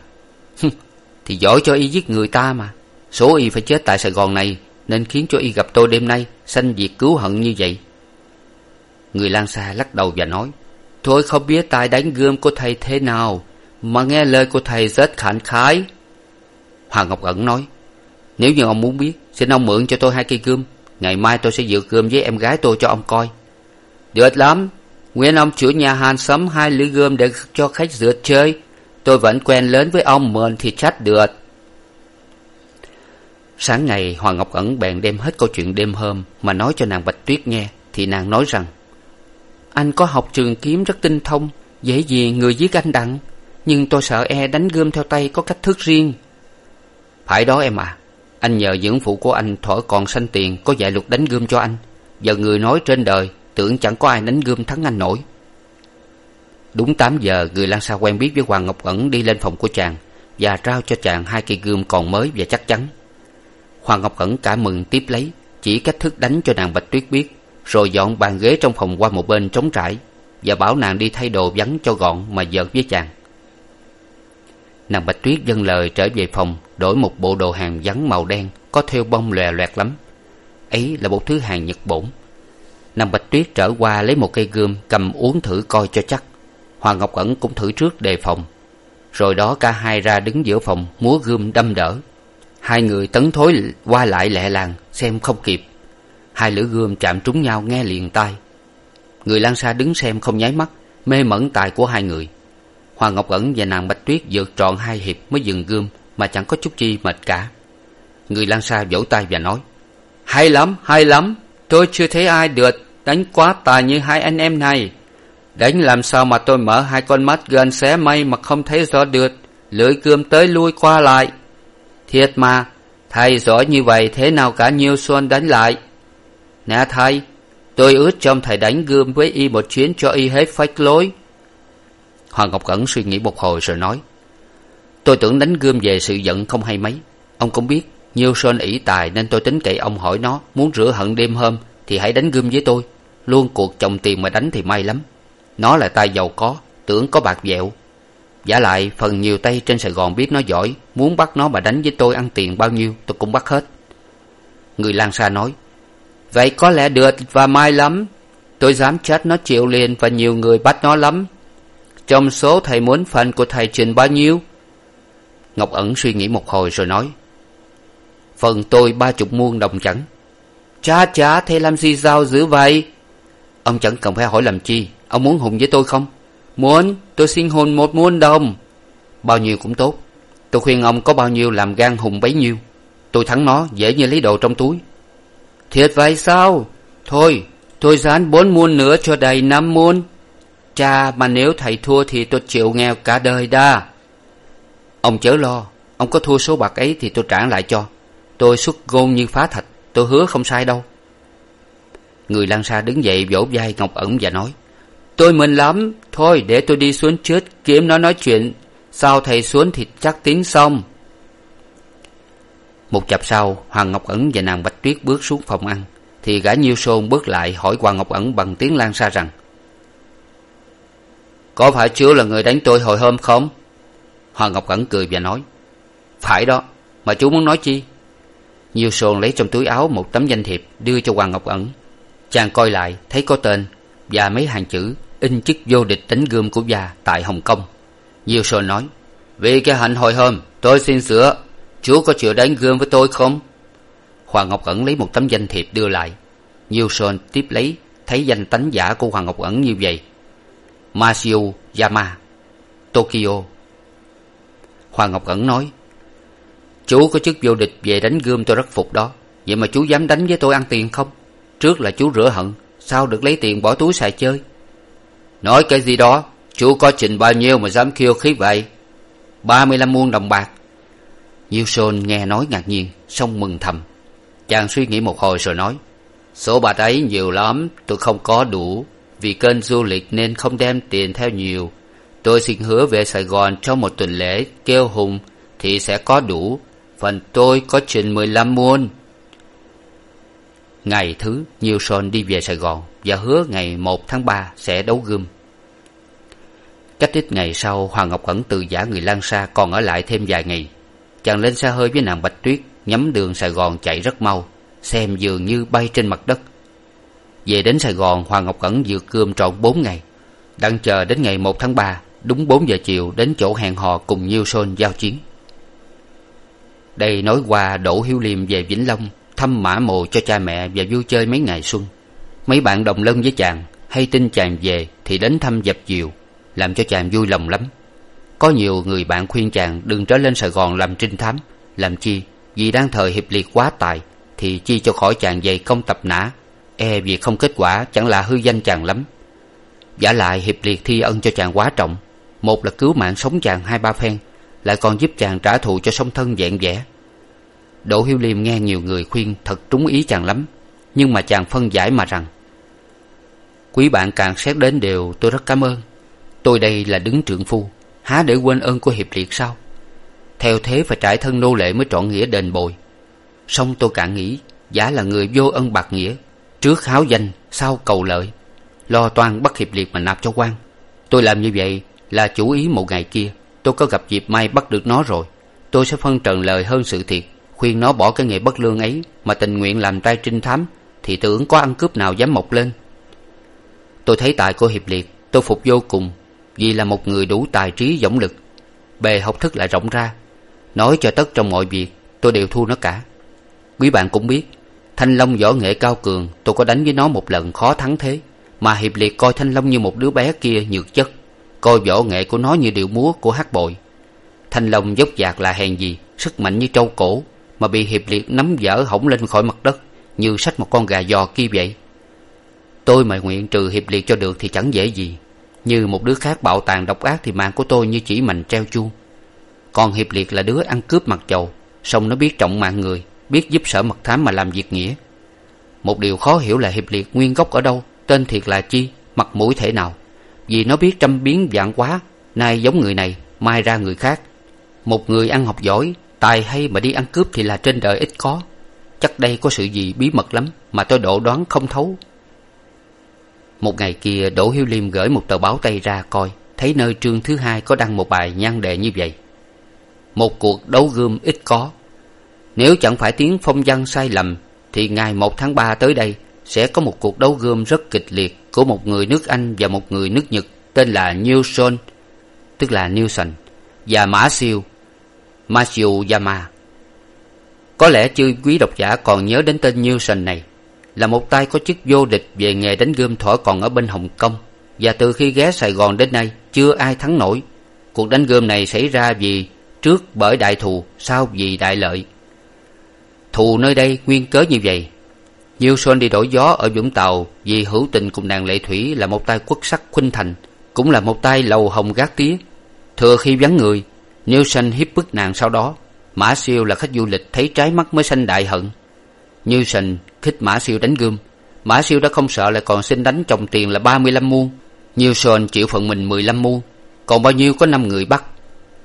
thì giỏi cho y giết người ta mà. Số y phải chết tại sài gòn này, nên khiến cho y gặp tôi đêm nay, sanh việc cứu hận như vậy. Người lan xa lắc đầu và nói, tôi không biết tài đánh gươm của thầy thế nào, mà nghe lời của thầy rất khẳng khái. Hoàng ngọc ẩn nói, nếu như ông muốn biết, xin ông mượn cho tôi hai cây gươm ngày mai tôi sẽ dự gươm với em gái tôi cho ông coi. Được lắm. Nguyên ông chủ nhà hàng sắm hai lưỡi gươm để cho khách rượt chơi. Tôi vẫn quen lớn với ông, mền thì chắc được. Sáng ngày, hoàng ngọc ẩn bèn đem hết câu chuyện đêm hôm mà nói cho nàng bạch tuyết nghe, thì nàng nói rằng, anh có học trường kiếm rất tinh thông, dễ gì người giết anh đặng. Nhưng tôi sợ e đánh gươm theo tay có cách thức riêng. Phải đó em à anh nhờ dưỡng phụ của anh thuở còn sanh tiền, có dạy luật đánh gươm cho anh. Giờ người nói trên đời, tưởng chẳng có ai đánh gươm thắng anh nổi. Đúng tám giờ, người lan sa quen biết với hoàng ngọc ẩn đi lên phòng của chàng và trao cho chàng hai cây gươm còn mới và chắc chắn. Hoàng ngọc ẩn cả mừng tiếp lấy, chỉ cách thức đánh cho nàng bạch tuyết biết, rồi dọn bàn ghế trong phòng qua một bên trống trải và bảo nàng đi thay đồ vắng cho gọn mà vợt với chàng. Nàng bạch tuyết dâng lời trở về phòng đổi một bộ đồ hàng vắn màu đen, có thêu bông lòe loẹt lắm. Ấy là một thứ hàng nhật bổn. Nàng bạch tuyết trở qua lấy một cây gươm cầm uống thử coi cho chắc. Hoàng ngọc ẩn cũng thử trước đề phòng. Rồi đó cả hai ra đứng giữa phòng, múa gươm đâm đỡ. Hai người tấn thối qua lại lẹ làng, xem không kịp. Hai lưỡi gươm chạm trúng nhau nghe liền tai. Người lan sa đứng xem không nháy mắt, mê mẩn tài của hai người. Hoàng ngọc ẩn và nàng bạch tuyết vượt trọn hai hiệp mới dừng gươm mà chẳng có chút chi mệt cả. Người lan sa vỗ tay và nói, hay lắm hay lắm. Tôi chưa thấy ai được đánh quá tài như hai anh em này. Đánh làm sao mà tôi mở hai con mắt gần xé mây mà không thấy rõ được? Lưỡi cươm tới lui qua lại. Thiệt mà, thầy giỏi như vậy thế nào cả nhiêu xuân đánh lại? Nè thầy, tôi ước trong thầy đánh gươm với y một chuyến cho y hết phách lối. Hoàng ngọc cẩn suy nghĩ một hồi rồi nói tôi tưởng đánh gươm về sự giận không hay mấy. Ông cũng biết nhiêu sơn ỷ tài nên tôi tính cậy ông hỏi nó, muốn rửa hận đêm hôm thì hãy đánh gươm với tôi. Luôn cuộc chồng tiền mà đánh thì may lắm. Nó là tay giàu có, tưởng có bạc dẹo. Giả lại, phần nhiều tay trên sài gòn biết nó giỏi, muốn bắt nó mà đánh với tôi ăn tiền bao nhiêu, tôi cũng bắt hết. Người lan sa nói, vậy có lẽ được và may lắm. Tôi dám chắc nó chịu liền và nhiều người bắt nó lắm. Trong số thầy muốn phần của thầy trình bao nhiêu ngọc ẩn suy nghĩ một hồi rồi nói, phần tôi ba chục muôn đồng chẳng? Cha chá, thế làm gì sao dữ vậy? Ông chẳng cần phải hỏi làm chi. Ông muốn hùng với tôi không? Muốn, tôi xin hồn một muôn đồng. Bao nhiêu cũng tốt. Tôi khuyên ông có bao nhiêu làm gan hùng bấy nhiêu. Tôi thắng nó, dễ như lấy đồ trong túi. Thiệt vậy sao? Thôi, tôi dán bốn muôn nữa cho đầy năm muôn. Cha, mà nếu thầy thua thì tôi chịu nghèo cả đời đa ông chớ lo, ông có thua số bạc ấy thì tôi trả lại cho. Tôi xuất gôn như phá thạch, tôi hứa không sai đâu. Người lan sa đứng dậy vỗ vai ngọc ẩn và nói, tôi mừng lắm. Thôi để tôi đi xuống trước kiếm nó nói chuyện. Sao thầy xuống thì chắc tính xong. Một chập sau, hoàng ngọc ẩn và nàng bạch tuyết bước xuống phòng ăn. Thì gã nhiêu sôn bước lại hỏi hoàng ngọc ẩn bằng tiếng lan xa rằng, có phải chúa là người đánh tôi hồi hôm không? Hoàng ngọc ẩn cười và nói, phải đó, mà chú muốn nói chi? Nhiêu sồn lấy trong túi áo một tấm danh thiệp đưa cho hoàng ngọc ẩn chàng coi lại, thấy có tên và mấy hàng chữ in chức vô địch đánh gươm của gia tại hồng kông. Nhiêu sồn nói, vì cái hạnh hồi hôm, tôi xin sửa. Chúa có chịu đánh gươm với tôi không? Hoàng ngọc ẩn lấy một tấm danh thiệp đưa lại. Nhiêu sồn tiếp lấy, thấy danh tánh giả của hoàng ngọc ẩn như vậy. Masio yama, tokyo hoàng ngọc ẩn nói, chú có chức vô địch về đánh gươm tôi rất phục đó, vậy mà chú dám đánh với tôi ăn tiền không? Trước là chú rửa hận, sao được lấy tiền bỏ túi xài chơi? Nói cái gì đó, chú có trình bao nhiêu mà dám khiêu khí vậy? Ba mươi lăm muôn đồng bạc. Nhiêu sôn nghe nói ngạc nhiên xong mừng thầm. Chàng suy nghĩ một hồi rồi nói, số bạc ấy nhiều lắm, tôi không có đủ, vì kênh du lịch nên không đem tiền theo nhiều tôi xin hứa về sài gòn trong một tuần lễ kêu hùng thì sẽ có đủ. Phần tôi có chừng mười lăm muôn. Ngày thứ, nhiều son đi về sài gòn và hứa ngày một tháng ba sẽ đấu gươm. Cách ít ngày sau, hoàng ngọc ẩn từ giả người lan sa còn ở lại thêm vài ngày. Chàng lên xe hơi với nàng bạch tuyết, nhắm đường sài gòn chạy rất mau, xem dường như bay trên mặt đất. Về đến sài gòn, hoàng ngọc ẩn vượt cơm trọn bốn ngày, đang chờ đến ngày một tháng ba đúng bốn giờ chiều đến chỗ hẹn hò cùng nhiêu sôn giao chiến. Đây nói qua đỗ hiếu liêm về vĩnh long, thăm mã mồ cho cha mẹ và vui chơi mấy ngày xuân. Mấy bạn đồng lân với chàng, hay tin chàng về thì đến thăm dập diều làm cho chàng vui lòng lắm. Có nhiều người bạn khuyên chàng đừng trở lên sài gòn làm trinh thám, làm chi? Vì đang thời hiệp liệt quá tài, thì chi cho khỏi chàng dày công tập nã. E vì không kết quả, chẳng là hư danh chàng lắm. Giả lại hiệp liệt thi ân cho chàng quá trọng một là cứu mạng sống chàng hai ba phen, lại còn giúp chàng trả thù cho song thân vẹn vẽ. Đỗ hiếu liêm nghe nhiều người khuyên thật trúng ý chàng lắm, nhưng mà chàng phân giải mà rằng, quý bạn càng xét đến đều tôi rất cảm ơn. Tôi đây là đứng trượng phu, há để quên ơn của hiệp liệt sao? Theo thế phải trải thân nô lệ mới trọn nghĩa đền bồi. Song tôi càng nghĩ, giả là người vô ân bạc nghĩa, trước háo danh, sau cầu lợi, lo toan bắt hiệp liệt mà nạp cho quan. Tôi làm như vậy là chủ ý một ngày kia, tôi có gặp dịp may bắt được nó rồi. Tôi sẽ phân trần lời hơn sự thiệt, khuyên nó bỏ cái nghề bất lương ấy mà tình nguyện làm trai trinh thám, thì tưởng có ăn cướp nào dám mọc lên. Tôi thấy tài của hiệp liệt, tôi phục vô cùng, vì là một người đủ tài trí dõng lực. Bề học thức lại rộng ra. Nói cho tất trong mọi việc, tôi đều thua nó cả. Quý bạn cũng biết, thanh long võ nghệ cao cường, tôi có đánh với nó một lần khó thắng thế, mà hiệp liệt coi thanh long như một đứa bé kia nhược chất coi võ nghệ của nó như điệu múa của hát bội thanh long dốc dạc là hèn gì, sức mạnh như trâu cổ, mà bị hiệp liệt nắm dở hỏng lên khỏi mặt đất, như sách một con gà giò kia vậy. Tôi mà nguyện trừ hiệp liệt cho được thì chẳng dễ gì. Như một đứa khác bạo tàn độc ác thì mạng của tôi như chỉ mành treo chuông còn hiệp liệt là đứa ăn cướp mặt chầu song nó biết trọng mạng người, biết giúp sở mật thám mà làm việc nghĩa. Một điều khó hiểu là hiệp liệt nguyên gốc ở đâu, tên thiệt là chi, mặt mũi thể nào vì nó biết trăm biến vạn quá nay giống người này, mai ra người khác. Một người ăn học giỏi, tài hay mà đi ăn cướp thì là trên đời ít có. Chắc đây có sự gì bí mật lắm mà tôi độ đoán không thấu. Một ngày kia, đỗ hiếu liêm gửi một tờ báo tây ra coi, thấy nơi trương thứ hai có đăng một bài nhan đề như vậy. Một cuộc đấu gươm ít có. Nếu chẳng phải tiếng phong văn sai lầm, thì ngày một tháng ba tới đây sẽ có một cuộc đấu gươm rất kịch liệt của một người nước anh và một người nước nhật tên là Newson, tức là Newson và mã siêu matsuyama có lẽ chư quý độc giả còn nhớ đến tên Newson này là một tay có chức vô địch về nghề đánh gươm thổi còn ở bên hồng kông và từ khi ghé sài gòn đến nay chưa ai thắng nổi. Cuộc đánh gươm này xảy ra vì trước bởi đại thù sau vì đại lợi. Thù nơi đây nguyên cớ như vậy nhiêu sơn đi đổi gió ở vũng tàu vì hữu tình cùng nàng lệ thủy là một tay quất sắc khuynh thành, cũng là một tay lầu hồng gác tía. Thừa khi vắng người nhiêu sanh hiếp bức nàng sau đó. Mã siêu là khách du lịch thấy trái mắt mới sanh đại hận. Như Sơn khích mã siêu đánh gươm. Mã siêu đã không sợ lại còn xin đánh chồng tiền là ba mươi lăm muôn nhiêu sồn chịu phần mình mười lăm muôn còn bao nhiêu có năm người bắt.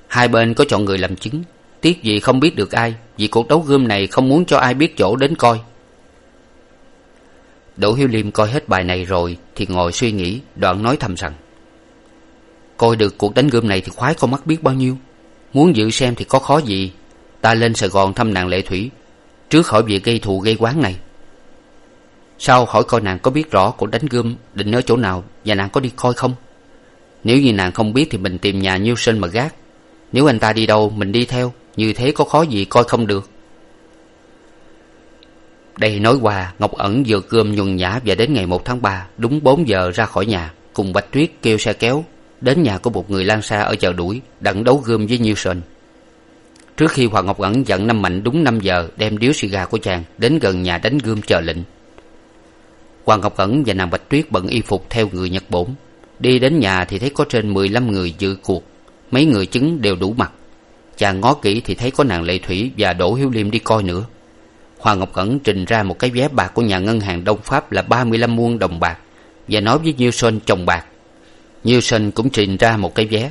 Hai bên có chọn người làm chứng. Tiếc gì không biết được ai, vì cuộc đấu gươm này không muốn cho ai biết chỗ đến coi đỗ hiếu liêm coi hết bài này rồi thì ngồi suy nghĩ, đoạn nói thầm rằng, coi được cuộc đánh gươm này thì khoái con mắt biết bao nhiêu. Muốn dự xem thì có khó gì. Ta lên sài gòn thăm nàng lệ thủy, trước khỏi việc gây thù gây quán này. Sau hỏi coi nàng có biết rõ cuộc đánh gươm định ở chỗ nào và nàng có đi coi không? Nếu như nàng không biết thì mình tìm nhà nhiêu sinh mà gác. Nếu anh ta đi đâu, mình đi theo. Như thế có khó gì coi không được đây nói qua, ngọc ẩn vừa cơm nhuần nhã và đến ngày một tháng ba, đúng bốn giờ ra khỏi nhà, cùng bạch tuyết kêu xe kéo, đến nhà của một người lan xa ở chợ đuổi, đặng đấu gươm với nhiêu sơn. Trước khi hoàng ngọc ẩn dặn năm mạnh đúng năm giờ đem điếu xì gà của chàng đến gần nhà đánh gươm chờ lệnh. Hoàng ngọc ẩn và nàng bạch tuyết bận y phục theo người nhật bổn. Đi đến nhà thì thấy có trên mười lăm người dự cuộc, mấy người chứng đều đủ mặt. Chàng ngó kỹ thì thấy có nàng lệ thủy và đỗ hiếu liêm đi coi nữa hoàng ngọc Cẩn trình ra một cái vé bạc của nhà ngân hàng đông pháp là ba mươi lăm muôn đồng bạc và nói với nhiêu chồng bạc. Nhiêu cũng trình ra một cái vé.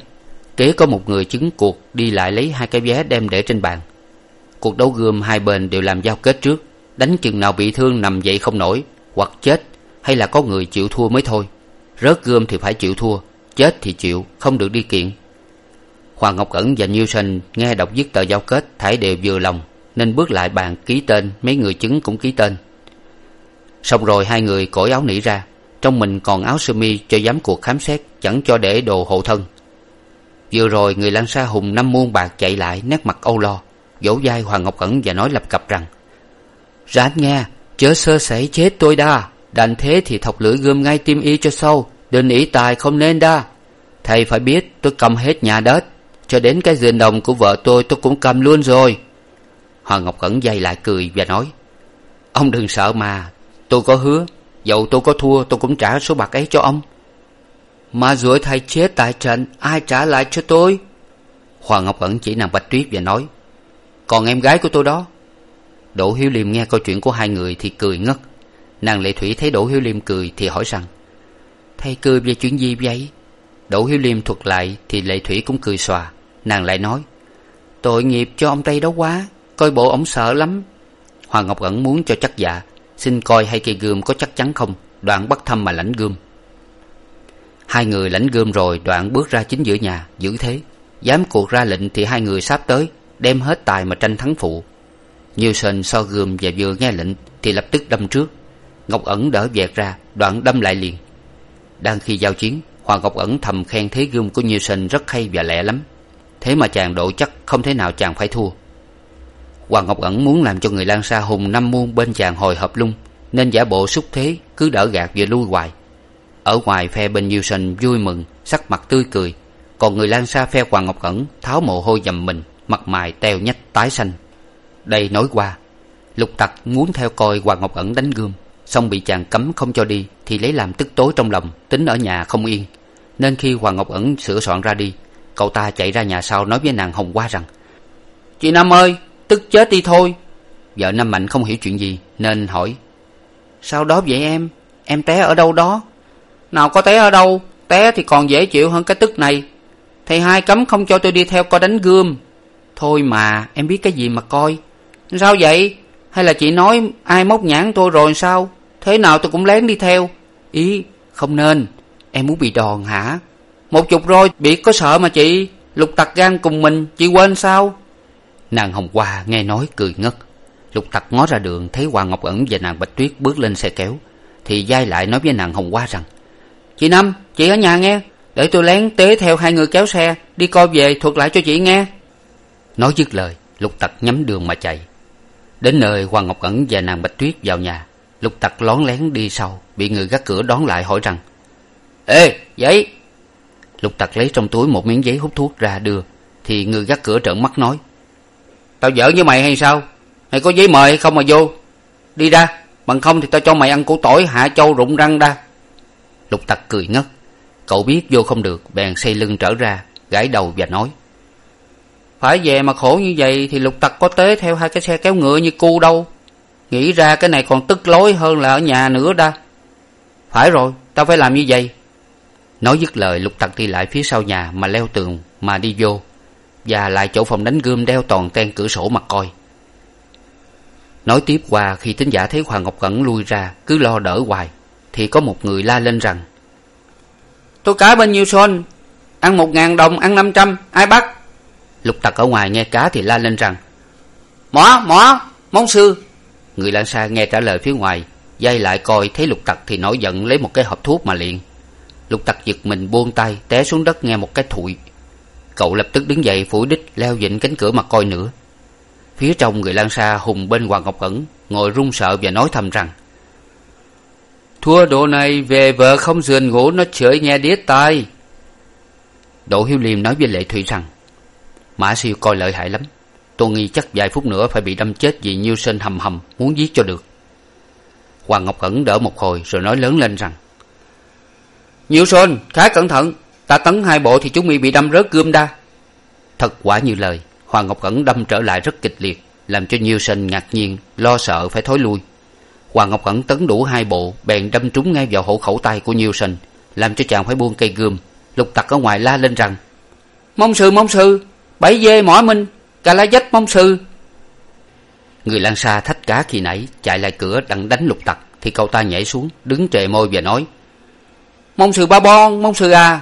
Kế có một người chứng cuộc đi lại lấy hai cái vé đem để trên bàn. Cuộc đấu gươm hai bên đều làm giao kết trước, đánh chừng nào bị thương nằm dậy không nổi, hoặc chết, hay là có người chịu thua mới thôi. Rớt gươm thì phải chịu thua, chết thì chịu, không được đi kiện. Hoàng ngọc ẩn và nhiêu nghe đọc dứt tờ giao kết, thải đều vừa lòng nên bước lại bàn ký tên, mấy người chứng cũng ký tên. Xong rồi hai người cởi áo nỉ ra, trong mình còn áo sơ mi cho dám cuộc khám xét, chẳng cho để đồ hộ thân. Vừa rồi người lan sa hùng năm muôn bạc chạy lại, nét mặt âu lo, vỗ vai hoàng ngọc ẩn và nói lập cập rằng ráng nghe, chớ sơ sẩy chết tôi đa, đành thế thì thọc lưỡi gươm ngay tim y cho sâu đừng ỷ tài không nên đa. Thầy phải biết tôi cầm hết nhà đất, cho đến cái giường đồng của vợ tôi tôi cũng cầm luôn rồi hoàng ngọc ẩn dây lại cười và nói, ông đừng sợ mà, tôi có hứa, dầu tôi có thua, tôi cũng trả số bạc ấy cho ông. Mà rồi thầy chết tại trận ai trả lại cho tôi? Hoàng ngọc ẩn chỉ nàng bạch tuyết và nói, còn em gái của tôi đó. Đỗ hiếu liêm nghe câu chuyện của hai người thì cười ngất. Nàng lệ thủy thấy đỗ hiếu liêm cười thì hỏi rằng, thầy cười về chuyện gì vậy? Đỗ hiếu liêm thuật lại thì lệ thủy cũng cười xòa. Nàng lại nói, tội nghiệp cho ông tây đó quá coi bộ ổng sợ lắm. Hoàng ngọc ẩn muốn cho chắc dạ xin coi hai cây gươm có chắc chắn không? Đoạn bắt thăm mà lãnh gươm. Hai người lãnh gươm rồi, đoạn bước ra chính giữa nhà, giữ thế. Dám cuộc ra lệnh thì hai người sắp tới, đem hết tài mà tranh thắng phụ. Nhiều sền so gươm và vừa nghe lệnh thì lập tức đâm trước. Ngọc ẩn đỡ vẹt ra, đoạn đâm lại liền. Đang khi giao chiến hoàng ngọc ẩn thầm khen thế gươm của nhiều sền rất hay và lẹ lắm. Thế mà chàng độ chắc không thể nào chàng phải thua hoàng ngọc ẩn muốn làm cho người lan sa hùng năm muôn bên chàng hồi hợp lung, nên giả bộ xúc thế, cứ đỡ gạt và lui hoài. Ở ngoài phe bên nhiêu vui mừng, sắc mặt tươi cười. Còn người lan sa phe hoàng ngọc ẩn tháo mồ hôi dầm mình, mặt mày teo nhách tái xanh. Đây nói qua, lục tặc muốn theo coi hoàng ngọc ẩn đánh gươm, xong bị chàng cấm không cho đi thì lấy làm tức tối trong lòng, tính ở nhà không yên. Nên khi hoàng ngọc ẩn sửa soạn ra đi, cậu ta chạy ra nhà sau nói với nàng hồng hoa rằng, chị năm ơi tức chết đi thôi. Vợ năm mạnh không hiểu chuyện gì nên hỏi sao đó vậy em? Em té ở đâu đó? Nào có té ở đâu té thì còn dễ chịu hơn cái tức này. Thầy hai cấm không cho tôi đi theo coi đánh gươm. Thôi mà em biết cái gì mà coi. Sao vậy? Hay là chị nói ai móc nhãn tôi rồi sao? Thế nào tôi cũng lén đi theo. Ý không nên. Em muốn bị đòn hả? Một chục roi bị có sợ mà chị? Lục tặc gan cùng mình chị quên sao nàng hồng hoa nghe nói cười ngất. Lục tặc ngó ra đường, thấy hoàng ngọc ẩn và nàng bạch tuyết bước lên xe kéo, thì d lại nói với nàng hồng hoa rằng, chị năm, chị ở nhà nghe, để tôi lén tế theo hai người kéo xe, đi coi về thuật lại cho chị nghe. Nói dứt lời, lục tặc nhắm đường mà chạy. Đến nơi hoàng ngọc ẩn và nàng bạch tuyết vào nhà, lục tặc lón lén đi sau, bị người gác cửa đón lại hỏi rằng, ê, giấy. Lục tặc lấy trong túi một miếng giấy hút thuốc ra đưa, thì người gác cửa trợn mắt nói tao giỡn với mày hay sao? Mày có giấy mời hay không mà vô? Đi ra, bằng không thì tao cho mày ăn củ tỏi, hạ châu, rụng răng ra. Lục tặc cười ngất. Cậu biết vô không được, bèn xây lưng trở ra, gãi đầu và nói. Phải về mà khổ như vậy thì lục tặc có tế theo hai cái xe kéo ngựa như cu đâu. Nghĩ ra cái này còn tức lối hơn là ở nhà nữa đa. Phải rồi, tao phải làm như vậy. Nói dứt lời, lục tặc đi lại phía sau nhà mà leo tường mà đi vô và lại chỗ phòng đánh gươm đeo toàn ten cửa sổ mặt coi. Nói tiếp qua, khi tín giả thấy hoàng ngọc cẩn lui ra, cứ lo đỡ hoài, thì có một người la lên rằng, tôi cá bên nhiêu son? Ăn một ngàn đồng, ăn năm trăm, ai bắt? Lục tặc ở ngoài nghe cá thì la lên rằng, mỏ mỏ móng sư. Người lan sa nghe trả lời phía ngoài d lại coi thấy lục tặc thì nổi giận lấy một cái hộp thuốc mà liền. Lục tặc giật mình buông tay, té xuống đất nghe một cái thụi cậu lập tức đứng dậy phủi đích, leo vịn cánh cửa mà coi nữa. Phía trong người lan sa hùng bên hoàng ngọc ẩn ngồi run sợ và nói thầm rằng, thua độ này, về vợ không giường ngủ, nó chửi nghe đĩa tai. Đỗ hiếu liêm nói với lệ thủy rằng, mã siêu coi lợi hại lắm. Tôi nghi chắc vài phút nữa phải bị đâm chết vì nhiêu sinh hầm hầm muốn giết cho được. Hoàng ngọc ẩn đỡ một hồi rồi nói lớn lên rằng, nhiêu sinh khá cẩn thận ta tấn hai bộ thì chúng mi bị đâm rớt gươm đa. Thật quả như lời hoàng ngọc ẩn đâm trở lại rất kịch liệt, làm cho nhiều sinh ngạc nhiên, lo sợ phải thối lui. Hoàng ngọc ẩn tấn đủ hai bộ, bèn đâm trúng ngay vào hộ khẩu tay của nhiều sinh làm cho chàng phải buông cây gươm, lục tặc ở ngoài la lên rằng mong sư mong sư bảy dê mỏi minh, cà la dách mong sư. Người lan sa thách cá khi nãy, chạy lại cửa đặng đánh lục tặc, thì cậu ta nhảy xuống, đứng trề môi và nói mong sư ba bon mong sư à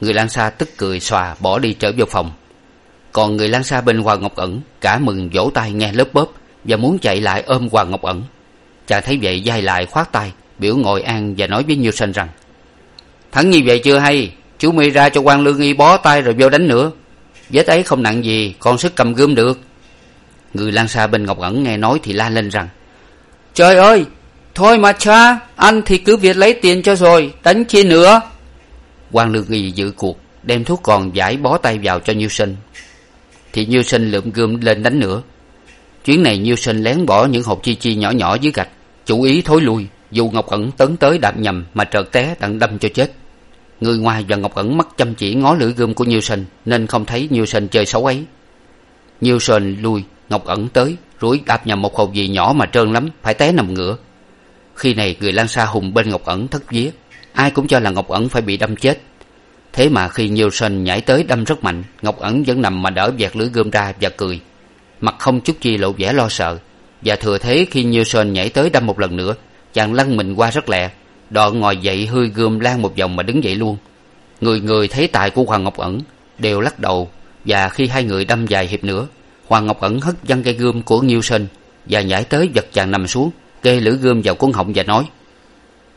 người lan sa tức cười xòa bỏ đi trở vào phòng. Còn người lan sa bên hoàng ngọc ẩn cả mừng vỗ tay nghe lớp bóp và muốn chạy lại ôm hoàng ngọc ẩn. Chàng thấy vậy dai lại khoát tay, biểu ngồi an và nói với nhiêu sanh rằng, thắng như vậy chưa hay? Chú mi ra cho quan lương y bó tay rồi vô đánh nữa. Vết ấy không nặng gì, còn sức cầm gươm được. Người lan xa bên ngọc ẩn nghe nói thì la lên rằng, trời ơi! Thôi mà cha, anh thì cứ việc lấy tiền cho rồi, đánh chi nữa? Quan lương nghi dự cuộc, đem thuốc còn giải bó tay vào cho nhiêu sinh. Thì nhiêu sinh lượm gươm lên đánh nữa chuyến này nhiêu sinh lén bỏ những hộp chi chi nhỏ nhỏ dưới gạch, chủ ý thối lui, dù ngọc ẩn tấn tới đạp nhầm mà trợt té đặng đâm cho chết. Người ngoài và ngọc ẩn mắt chăm chỉ ngó lưỡi gươm của nhiêu sinh, nên không thấy nhiêu sinh chơi xấu ấy. Nhiêu sinh lui, ngọc ẩn tới, rủi đạp nhầm một hộp gì nhỏ mà trơn lắm, phải té nằm ngửa. Khi này người lan sa hùng bên ngọc ẩn thất vía ai cũng cho là ngọc ẩn phải bị đâm chết. Thế mà khi nhiêu sơn nhảy tới đâm rất mạnh, ngọc ẩn vẫn nằm mà đỡ vẹt lưỡi gươm ra và cười. Mặt không chút chi lộ vẻ lo sợ. Và thừa thế khi nhiêu sơn nhảy tới đâm một lần nữa, chàng lăn mình qua rất lẹ đoạn ngồi dậy hơi gươm lan một vòng mà đứng dậy luôn. Người người thấy tài của hoàng ngọc ẩn đều lắc đầu, và khi hai người đâm vài hiệp nữa hoàng ngọc ẩn hất văng cây gươm của nhiêu sơn và nhảy tới vật chàng nằm xuống, kê lưỡi gươm vào cuốn họng và nói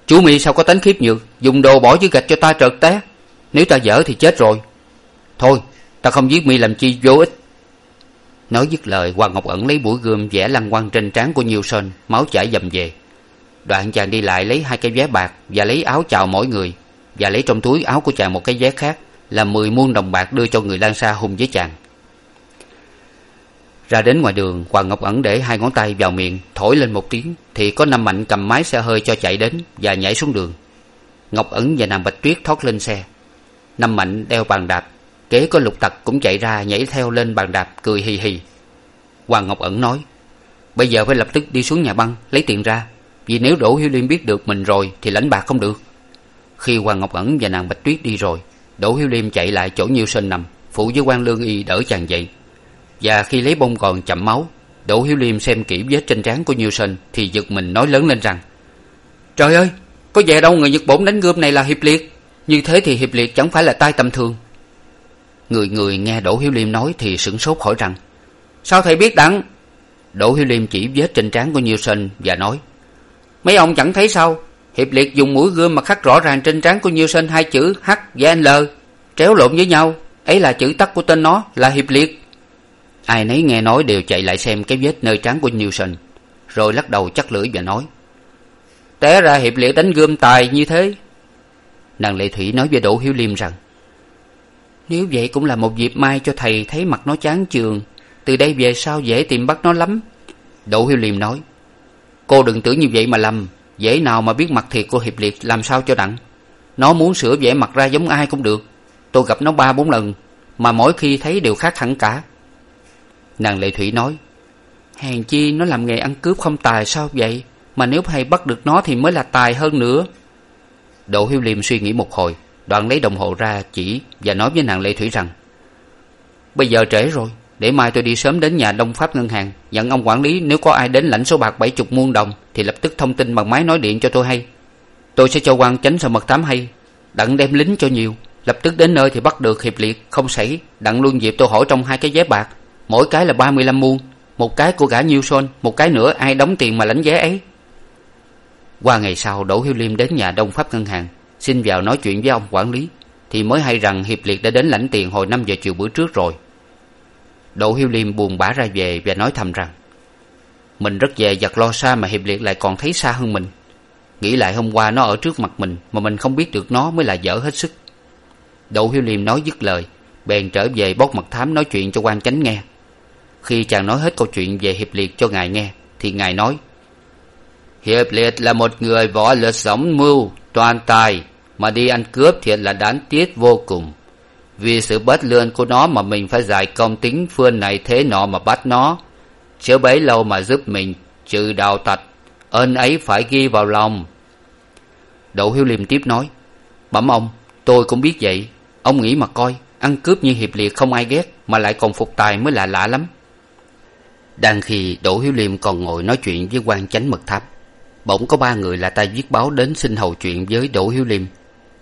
chú mi sao có tánh khiếp nhược dùng đồ bỏ dưới gạch cho ta trợt té. Nếu ta dở thì chết rồi. Thôi, ta không giết mi làm chi vô ích. Nói dứt lời hoàng ngọc ẩn lấy mũi gươm vẽ lăng quăng trên trán của nhiêu sơn, máu chảy dầm về. Đoạn chàng đi lại lấy hai cái vé bạc và lấy áo chào mỗi người, và lấy trong túi áo của chàng một cái vé khác, là mười muôn đồng bạc đưa cho người lan xa hung với chàng ra đến ngoài đường, hoàng ngọc ẩn để hai ngón tay vào miệng, thổi lên một tiếng, thì có năm mạnh cầm máy xe hơi cho chạy đến và nhảy xuống đường. Ngọc ẩn và nàng bạch tuyết thoát lên xe. Năm mạnh đeo bàn đạp, kế có lục tặc cũng chạy ra nhảy theo lên bàn đạp, cười hì hì. Hoàng ngọc ẩn nói, bây giờ phải lập tức đi xuống nhà băng, lấy tiền ra, vì nếu đỗ hiếu liêm biết được mình rồi thì lãnh bạc không được. Khi hoàng ngọc ẩn và nàng bạch tuyết đi rồi, đỗ hiếu liêm chạy lại chỗ nhiêu sinh nằm phụ với quan lương y đỡ chàng dậy và khi lấy bông còn chậm máu, đỗ hiếu liêm xem kỹ vết trên trán của nhiêu sơn thì giật mình nói lớn lên rằng, trời ơi, có vẻ đâu người nhật bổn đánh gươm này là hiệp liệt. Như thế thì hiệp liệt chẳng phải là tay tầm thường. Người người nghe đỗ hiếu liêm nói thì sửng sốt hỏi rằng, sao thầy biết đặng? Đỗ hiếu liêm chỉ vết trên trán của nhiêu sơn và nói, mấy ông chẳng thấy sao, hiệp liệt dùng mũi gươm mà khắc rõ ràng trên trán của nhiêu sơn hai chữ h và l, tréo lộn với nhau. Ấy là chữ tắt của tên nó là hiệp liệt ai nấy nghe nói đều chạy lại xem cái vết nơi trán của newson, rồi lắc đầu chắc lưỡi và nói, té ra hiệp liệt đánh gươm tài như thế. Nàng lệ thủy nói với đỗ hiếu liêm rằng, nếu vậy cũng là một dịp mai cho thầy thấy mặt nó chán chường, từ đây về sau dễ tìm bắt nó lắm. Đỗ hiếu liêm nói, cô đừng tưởng như vậy mà lầm, dễ nào mà biết mặt thiệt của hiệp liệt làm sao cho đặng. Nó muốn sửa vẽ mặt ra giống ai cũng được, tôi gặp nó ba bốn lần, mà mỗi khi thấy đều khác hẳn cả nàng lệ thủy nói, hèn chi nó làm nghề ăn cướp không tài sao vậy? Mà nếu thầy bắt được nó thì mới là tài hơn nữa. Đỗ hiếu liêm suy nghĩ một hồi, đoạn lấy đồng hồ ra chỉ và nói với nàng lệ thủy rằng, bây giờ trễ rồi, để mai tôi đi sớm đến nhà đông pháp ngân hàng dặn ông quản lý, nếu có ai đến lãnh số bạc bảy chục muôn đồng thì lập tức thông tin bằng máy nói điện cho tôi hay. Tôi sẽ cho quan chánh sợ mật thám hay, đặng đem lính cho nhiều, lập tức đến nơi thì bắt được hiệp liệt, không xảy, đặng luôn dịp tôi hỏi trong hai cái vé bạc mỗi cái là ba mươi lăm muôn. Một cái của gã nhiêu son một cái nữa ai đóng tiền mà lãnh vé ấy? Qua ngày sau, đỗ hiếu liêm đến nhà đông pháp ngân hàng, xin vào nói chuyện với ông quản lý. Thì mới hay rằng hiệp liệt đã đến lãnh tiền hồi năm giờ chiều bữa trước rồi. Đỗ hiếu liêm buồn bã ra về và nói thầm rằng, mình rất dè dặt lo xa mà hiệp liệt lại còn thấy xa hơn mình. Nghĩ lại hôm qua nó ở trước mặt mình mà mình không biết được nó mới là dở hết sức. Đỗ hiếu liêm nói dứt lời, bèn trở về bóc mật thám nói chuyện cho quan chánh nghe khi chàng nói hết câu chuyện về hiệp liệt cho ngài nghe, thì ngài nói, hiệp liệt là một người võ lực sống mưu, toàn tài, mà đi ăn cướp thiệt là đáng tiếc vô cùng. Vì sự bất lương của nó mà mình phải giải công tính phương này thế nọ mà bắt nó. Chớ bấy lâu mà giúp mình trừ đào tặc ơn ấy phải ghi vào lòng. Đỗ hiếu liêm tiếp nói, bẩm ông, tôi cũng biết vậy. Ông nghĩ mà coi, ăn cướp như hiệp liệt không ai ghét, mà lại còn phục tài mới là lạ lắm đang khi đỗ hiếu liêm còn ngồi nói chuyện với quan chánh mật tháp, bỗng có ba người là tay viết báo đến xin hầu chuyện với đỗ hiếu liêm,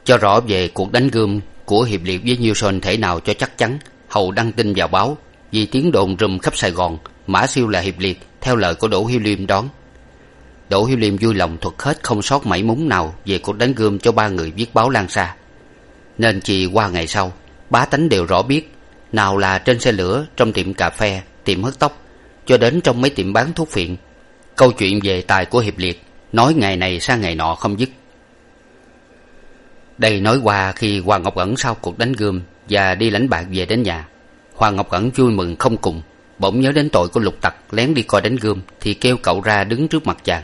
cho rõ về cuộc đánh gươm của hiệp liệt với nhiêu sơn thể nào cho chắc chắn. Hầu đăng tin vào báo, vì tiếng đồn rùm khắp sài gòn, mã siêu là hiệp liệt, theo lời của đỗ hiếu liêm đón. Đỗ hiếu liêm vui lòng thuật hết không sót mảy múng nào về cuộc đánh gươm cho ba người viết báo lan xa. Nên chỉ qua ngày sau, bá tánh đều rõ biết, nào là trên xe lửa, trong tiệm cà phê, tiệm hớt tóc cho đến trong mấy tiệm bán thuốc phiện. Câu chuyện về tài của hiệp liệt, nói ngày này sang ngày nọ không dứt. Đây nói qua khi hoàng ngọc ẩn sau cuộc đánh gươm và đi lãnh bạc về đến nhà. Hoàng ngọc ẩn vui mừng không cùng, bỗng nhớ đến tội của lục tặc lén đi coi đánh gươm thì kêu cậu ra đứng trước mặt chàng.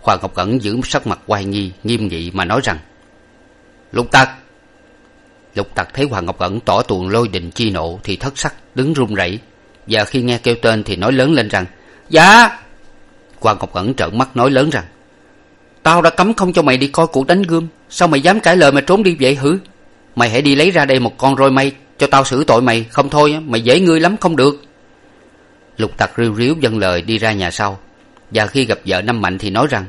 Hoàng ngọc ẩn giữ sắc mặt oai nghi, nghiêm nghị mà nói rằng, lục tặc! Lục tặc thấy hoàng ngọc ẩn tỏ tuồng lôi đình chi nộ thì thất sắc, đứng run rẩy và khi nghe kêu tên thì nói lớn lên rằng dạ. Quan ngọc ẩn trợn mắt nói lớn rằng, tao đã cấm không cho mày đi coi cuộc đánh gươm. Sao mày dám cãi lời mà trốn đi vậy hử? Mày hãy đi lấy ra đây một con roi mây cho tao xử tội mày. Không thôi, mày dễ ngươi lắm không được. Lục tặc riu riu vâng lời đi ra nhà sau. Và khi gặp vợ năm mạnh thì nói rằng,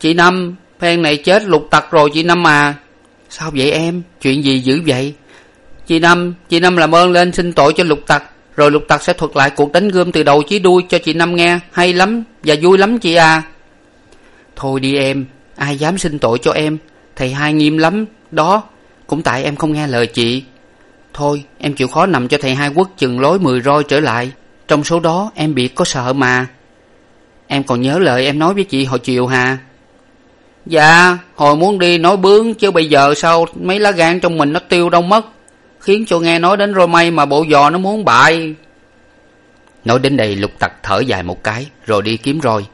chị năm, phen này chết lục tặc rồi chị năm à. Sao vậy em? Chuyện gì dữ vậy? Chị năm chị năm làm ơn lên xin tội cho lục tặc rồi lục tặc sẽ thuật lại cuộc đánh gươm từ đầu chí đuôi cho chị năm nghe. Hay lắm, và vui lắm chị à. Thôi đi em, ai dám xin tội cho em? Thầy hai nghiêm lắm, đó, cũng tại em không nghe lời chị. Thôi, em chịu khó nằm cho thầy hai quất chừng lối mười roi trở lại. Trong số đó, em bị có sợ mà. Em còn nhớ lời em nói với chị hồi chiều hà? Dạ hồi muốn đi nói bướng, chứ bây giờ sao mấy lá gan trong mình nó tiêu đâu mất khiến cho nghe nói đến roi mây mà bộ giò nó muốn bại. Nói đến đây, lục tặc thở dài một cái, rồi đi kiếm roi.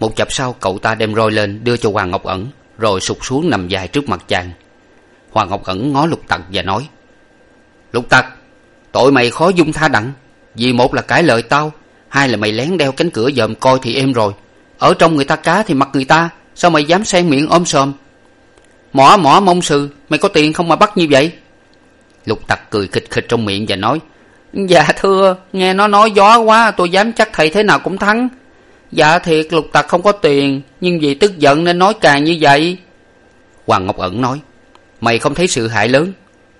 Một chập sau, cậu ta đem roi lên, đưa cho hoàng ngọc ẩn, rồi sụt xuống nằm dài trước mặt chàng. Hoàng ngọc ẩn ngó lục tặc và nói, lục tặc, tội mày khó dung tha đặng, vì một là cãi lời tao, hai là mày lén đeo cánh cửa dòm coi thì êm rồi. Ở trong người ta cá thì mặc người ta, sao mày dám xen miệng ôm sòm? Mỏ mỏ, mông sừ, mày có tiền không mà bắt như vậy? Lục tặc cười khịch khịch trong miệng và nói dạ thưa nghe nó nói gió quá tôi dám chắc thầy thế nào cũng thắng. Dạ thiệt lục tặc không có tiền nhưng vì tức giận nên nói càng như vậy. Hoàng ngọc ẩn nói mày không thấy sự hại lớn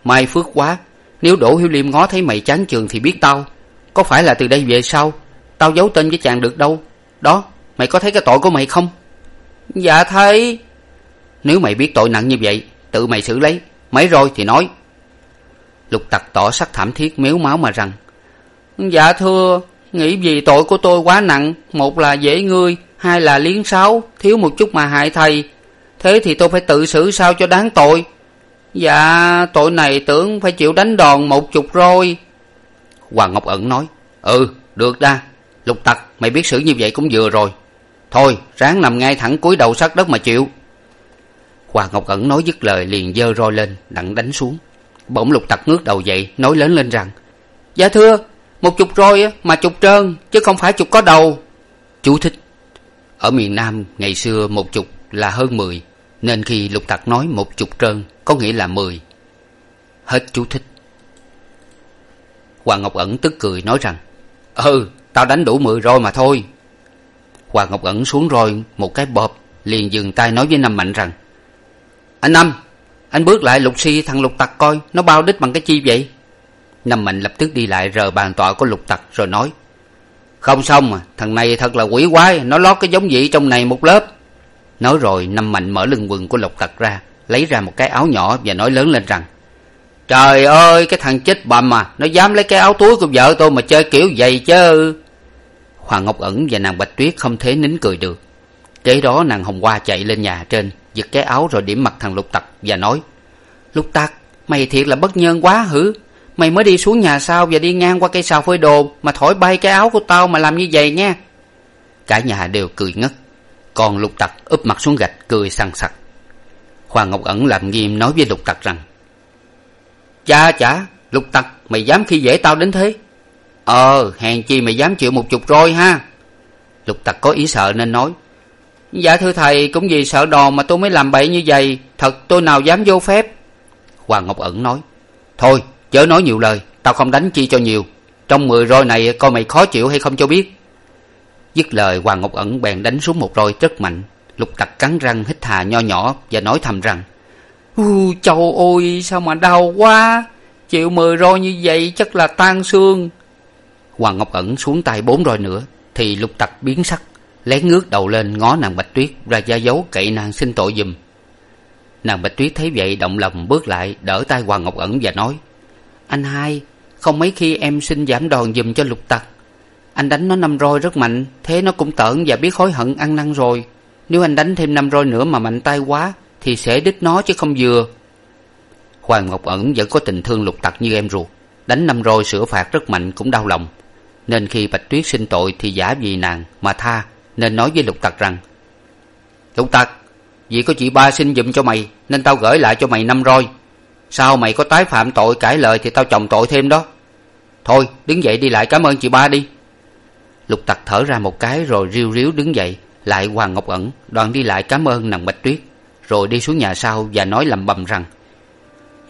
may phước quá. Nếu đỗ hiếu liêm ngó thấy mày chán trường thì biết tao có phải là từ đây về sau tao giấu tên với chàng được đâu. Đó mày có thấy cái tội của mày không? Dạ thấy. Nếu mày biết tội nặng như vậy tự mày xử lấy. Mấy rồi thì nói lục tặc tỏ sắc thảm thiết mếu máu mà rằng dạ thưa, nghĩ vì tội của tôi quá nặng, một là dễ ngươi, hai là liếng sáo, thiếu một chút mà hại thầy. Thế thì tôi phải tự xử sao cho đáng tội? Dạ tội này tưởng phải chịu đánh đòn một chục rồi. Hoàng ngọc ẩn nói ừ được đa. Lục tặc, mày biết xử như vậy cũng vừa rồi. Thôi, ráng nằm ngay thẳng cúi đầu sát đất mà chịu. Hoàng ngọc ẩn nói dứt lời liền giơ roi lên đặng đánh xuống bỗng lục tặc ngước đầu dậy, nói lớn lên rằng dạ thưa, một chục roi mà chục trơn, chứ không phải chục có đầu. Chú thích, ở miền nam, ngày xưa một chục là hơn mười, nên khi lục tặc nói một chục trơn, có nghĩa là mười. Hết chú thích. Hoàng ngọc ẩn tức cười nói rằng ừ tao đánh đủ mười roi mà thôi. Hoàng ngọc ẩn xuống roi một cái bọp liền dừng tay nói với năm mạnh rằng, anh năm anh bước lại lục si, thằng lục tặc coi, nó bao đích bằng cái chi vậy? Năm mạnh lập tức đi lại rờ bàn tọa của lục tặc rồi nói, không xong à thằng này thật là quỷ quái, nó lót cái giống dị trong này một lớp. Nói rồi, năm mạnh mở lưng quần của lục tặc ra, lấy ra một cái áo nhỏ và nói lớn lên rằng, trời ơi, cái thằng chết bầm à nó dám lấy cái áo túi của vợ tôi mà chơi kiểu vậy chứ? Hoàng ngọc ẩn và nàng bạch tuyết không thể nín cười được. Kế đó nàng hồng hoa chạy lên nhà trên giật cái áo rồi điểm mặt thằng lục tặc và nói, lục tặc, mày thiệt là bất nhân quá hử? Mày mới đi xuống nhà sau và đi ngang qua cây xào phơi đồ mà thổi bay cái áo của tao mà làm như vậy nha? Cả nhà đều cười ngất, còn lục tặc úp mặt xuống gạch cười sằng sặc. Hoàng ngọc ẩn làm nghiêm nói với lục tặc rằng, cha chả lục tặc, mày dám khi dễ tao đến thế? Ờ hèn chi mày dám chịu một chục roi ha. Lục tặc có ý sợ nên nói dạ thưa thầy, cũng vì sợ đòn mà tôi mới làm bậy như vậy, thật tôi nào dám vô phép. Hoàng ngọc ẩn nói, thôi, chớ nói nhiều lời, tao không đánh chi cho nhiều. Trong mười roi này coi mày khó chịu hay không cho biết. Dứt lời, hoàng ngọc ẩn bèn đánh xuống một roi rất mạnh, lục tặc cắn răng, hít hà nho nhỏ và nói thầm rằng, u, châu ôi, sao mà đau quá. Chịu mười roi như vậy chắc là tan xương. Hoàng ngọc ẩn xuống tay bốn roi nữa, thì lục tặc biến sắc lén ngước đầu lên ngó nàng bạch tuyết, ra gia dấu cậy nàng xin tội giùm. Nàng bạch tuyết thấy vậy động lòng bước lại, đỡ tay hoàng ngọc ẩn và nói, anh hai, không mấy khi em xin giảm đòn giùm cho lục tặc. Anh đánh nó năm roi rất mạnh, thế nó cũng tởn và biết hối hận ăn năn rồi. Nếu anh đánh thêm năm roi nữa mà mạnh tay quá, thì sẽ đích nó chứ không vừa. Hoàng ngọc ẩn vẫn có tình thương lục tặc như em ruột. Đánh năm roi sửa phạt rất mạnh cũng đau lòng. Nên khi bạch tuyết xin tội thì giả vì nàng mà tha nên nói với lục tặc rằng, lục tặc, vì có chị ba xin giùm cho mày, nên tao gửi lại cho mày năm roi. Sao mày có tái phạm tội cãi lời thì tao chồng tội thêm đó. Thôi, đứng dậy đi lại, cảm ơn chị ba đi. Lục tặc thở ra một cái rồi riu riu đứng dậy, lại hoàng ngọc ẩn đoàn đi lại cảm ơn nàng bạch tuyết, rồi đi xuống nhà sau và nói lầm bầm rằng,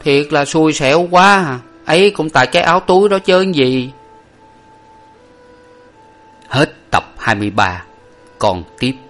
thiệt là xui xẻo quá à ấy cũng tại cái áo túi đó chứ gì. Hết tập hai mươi ba còn tiếp.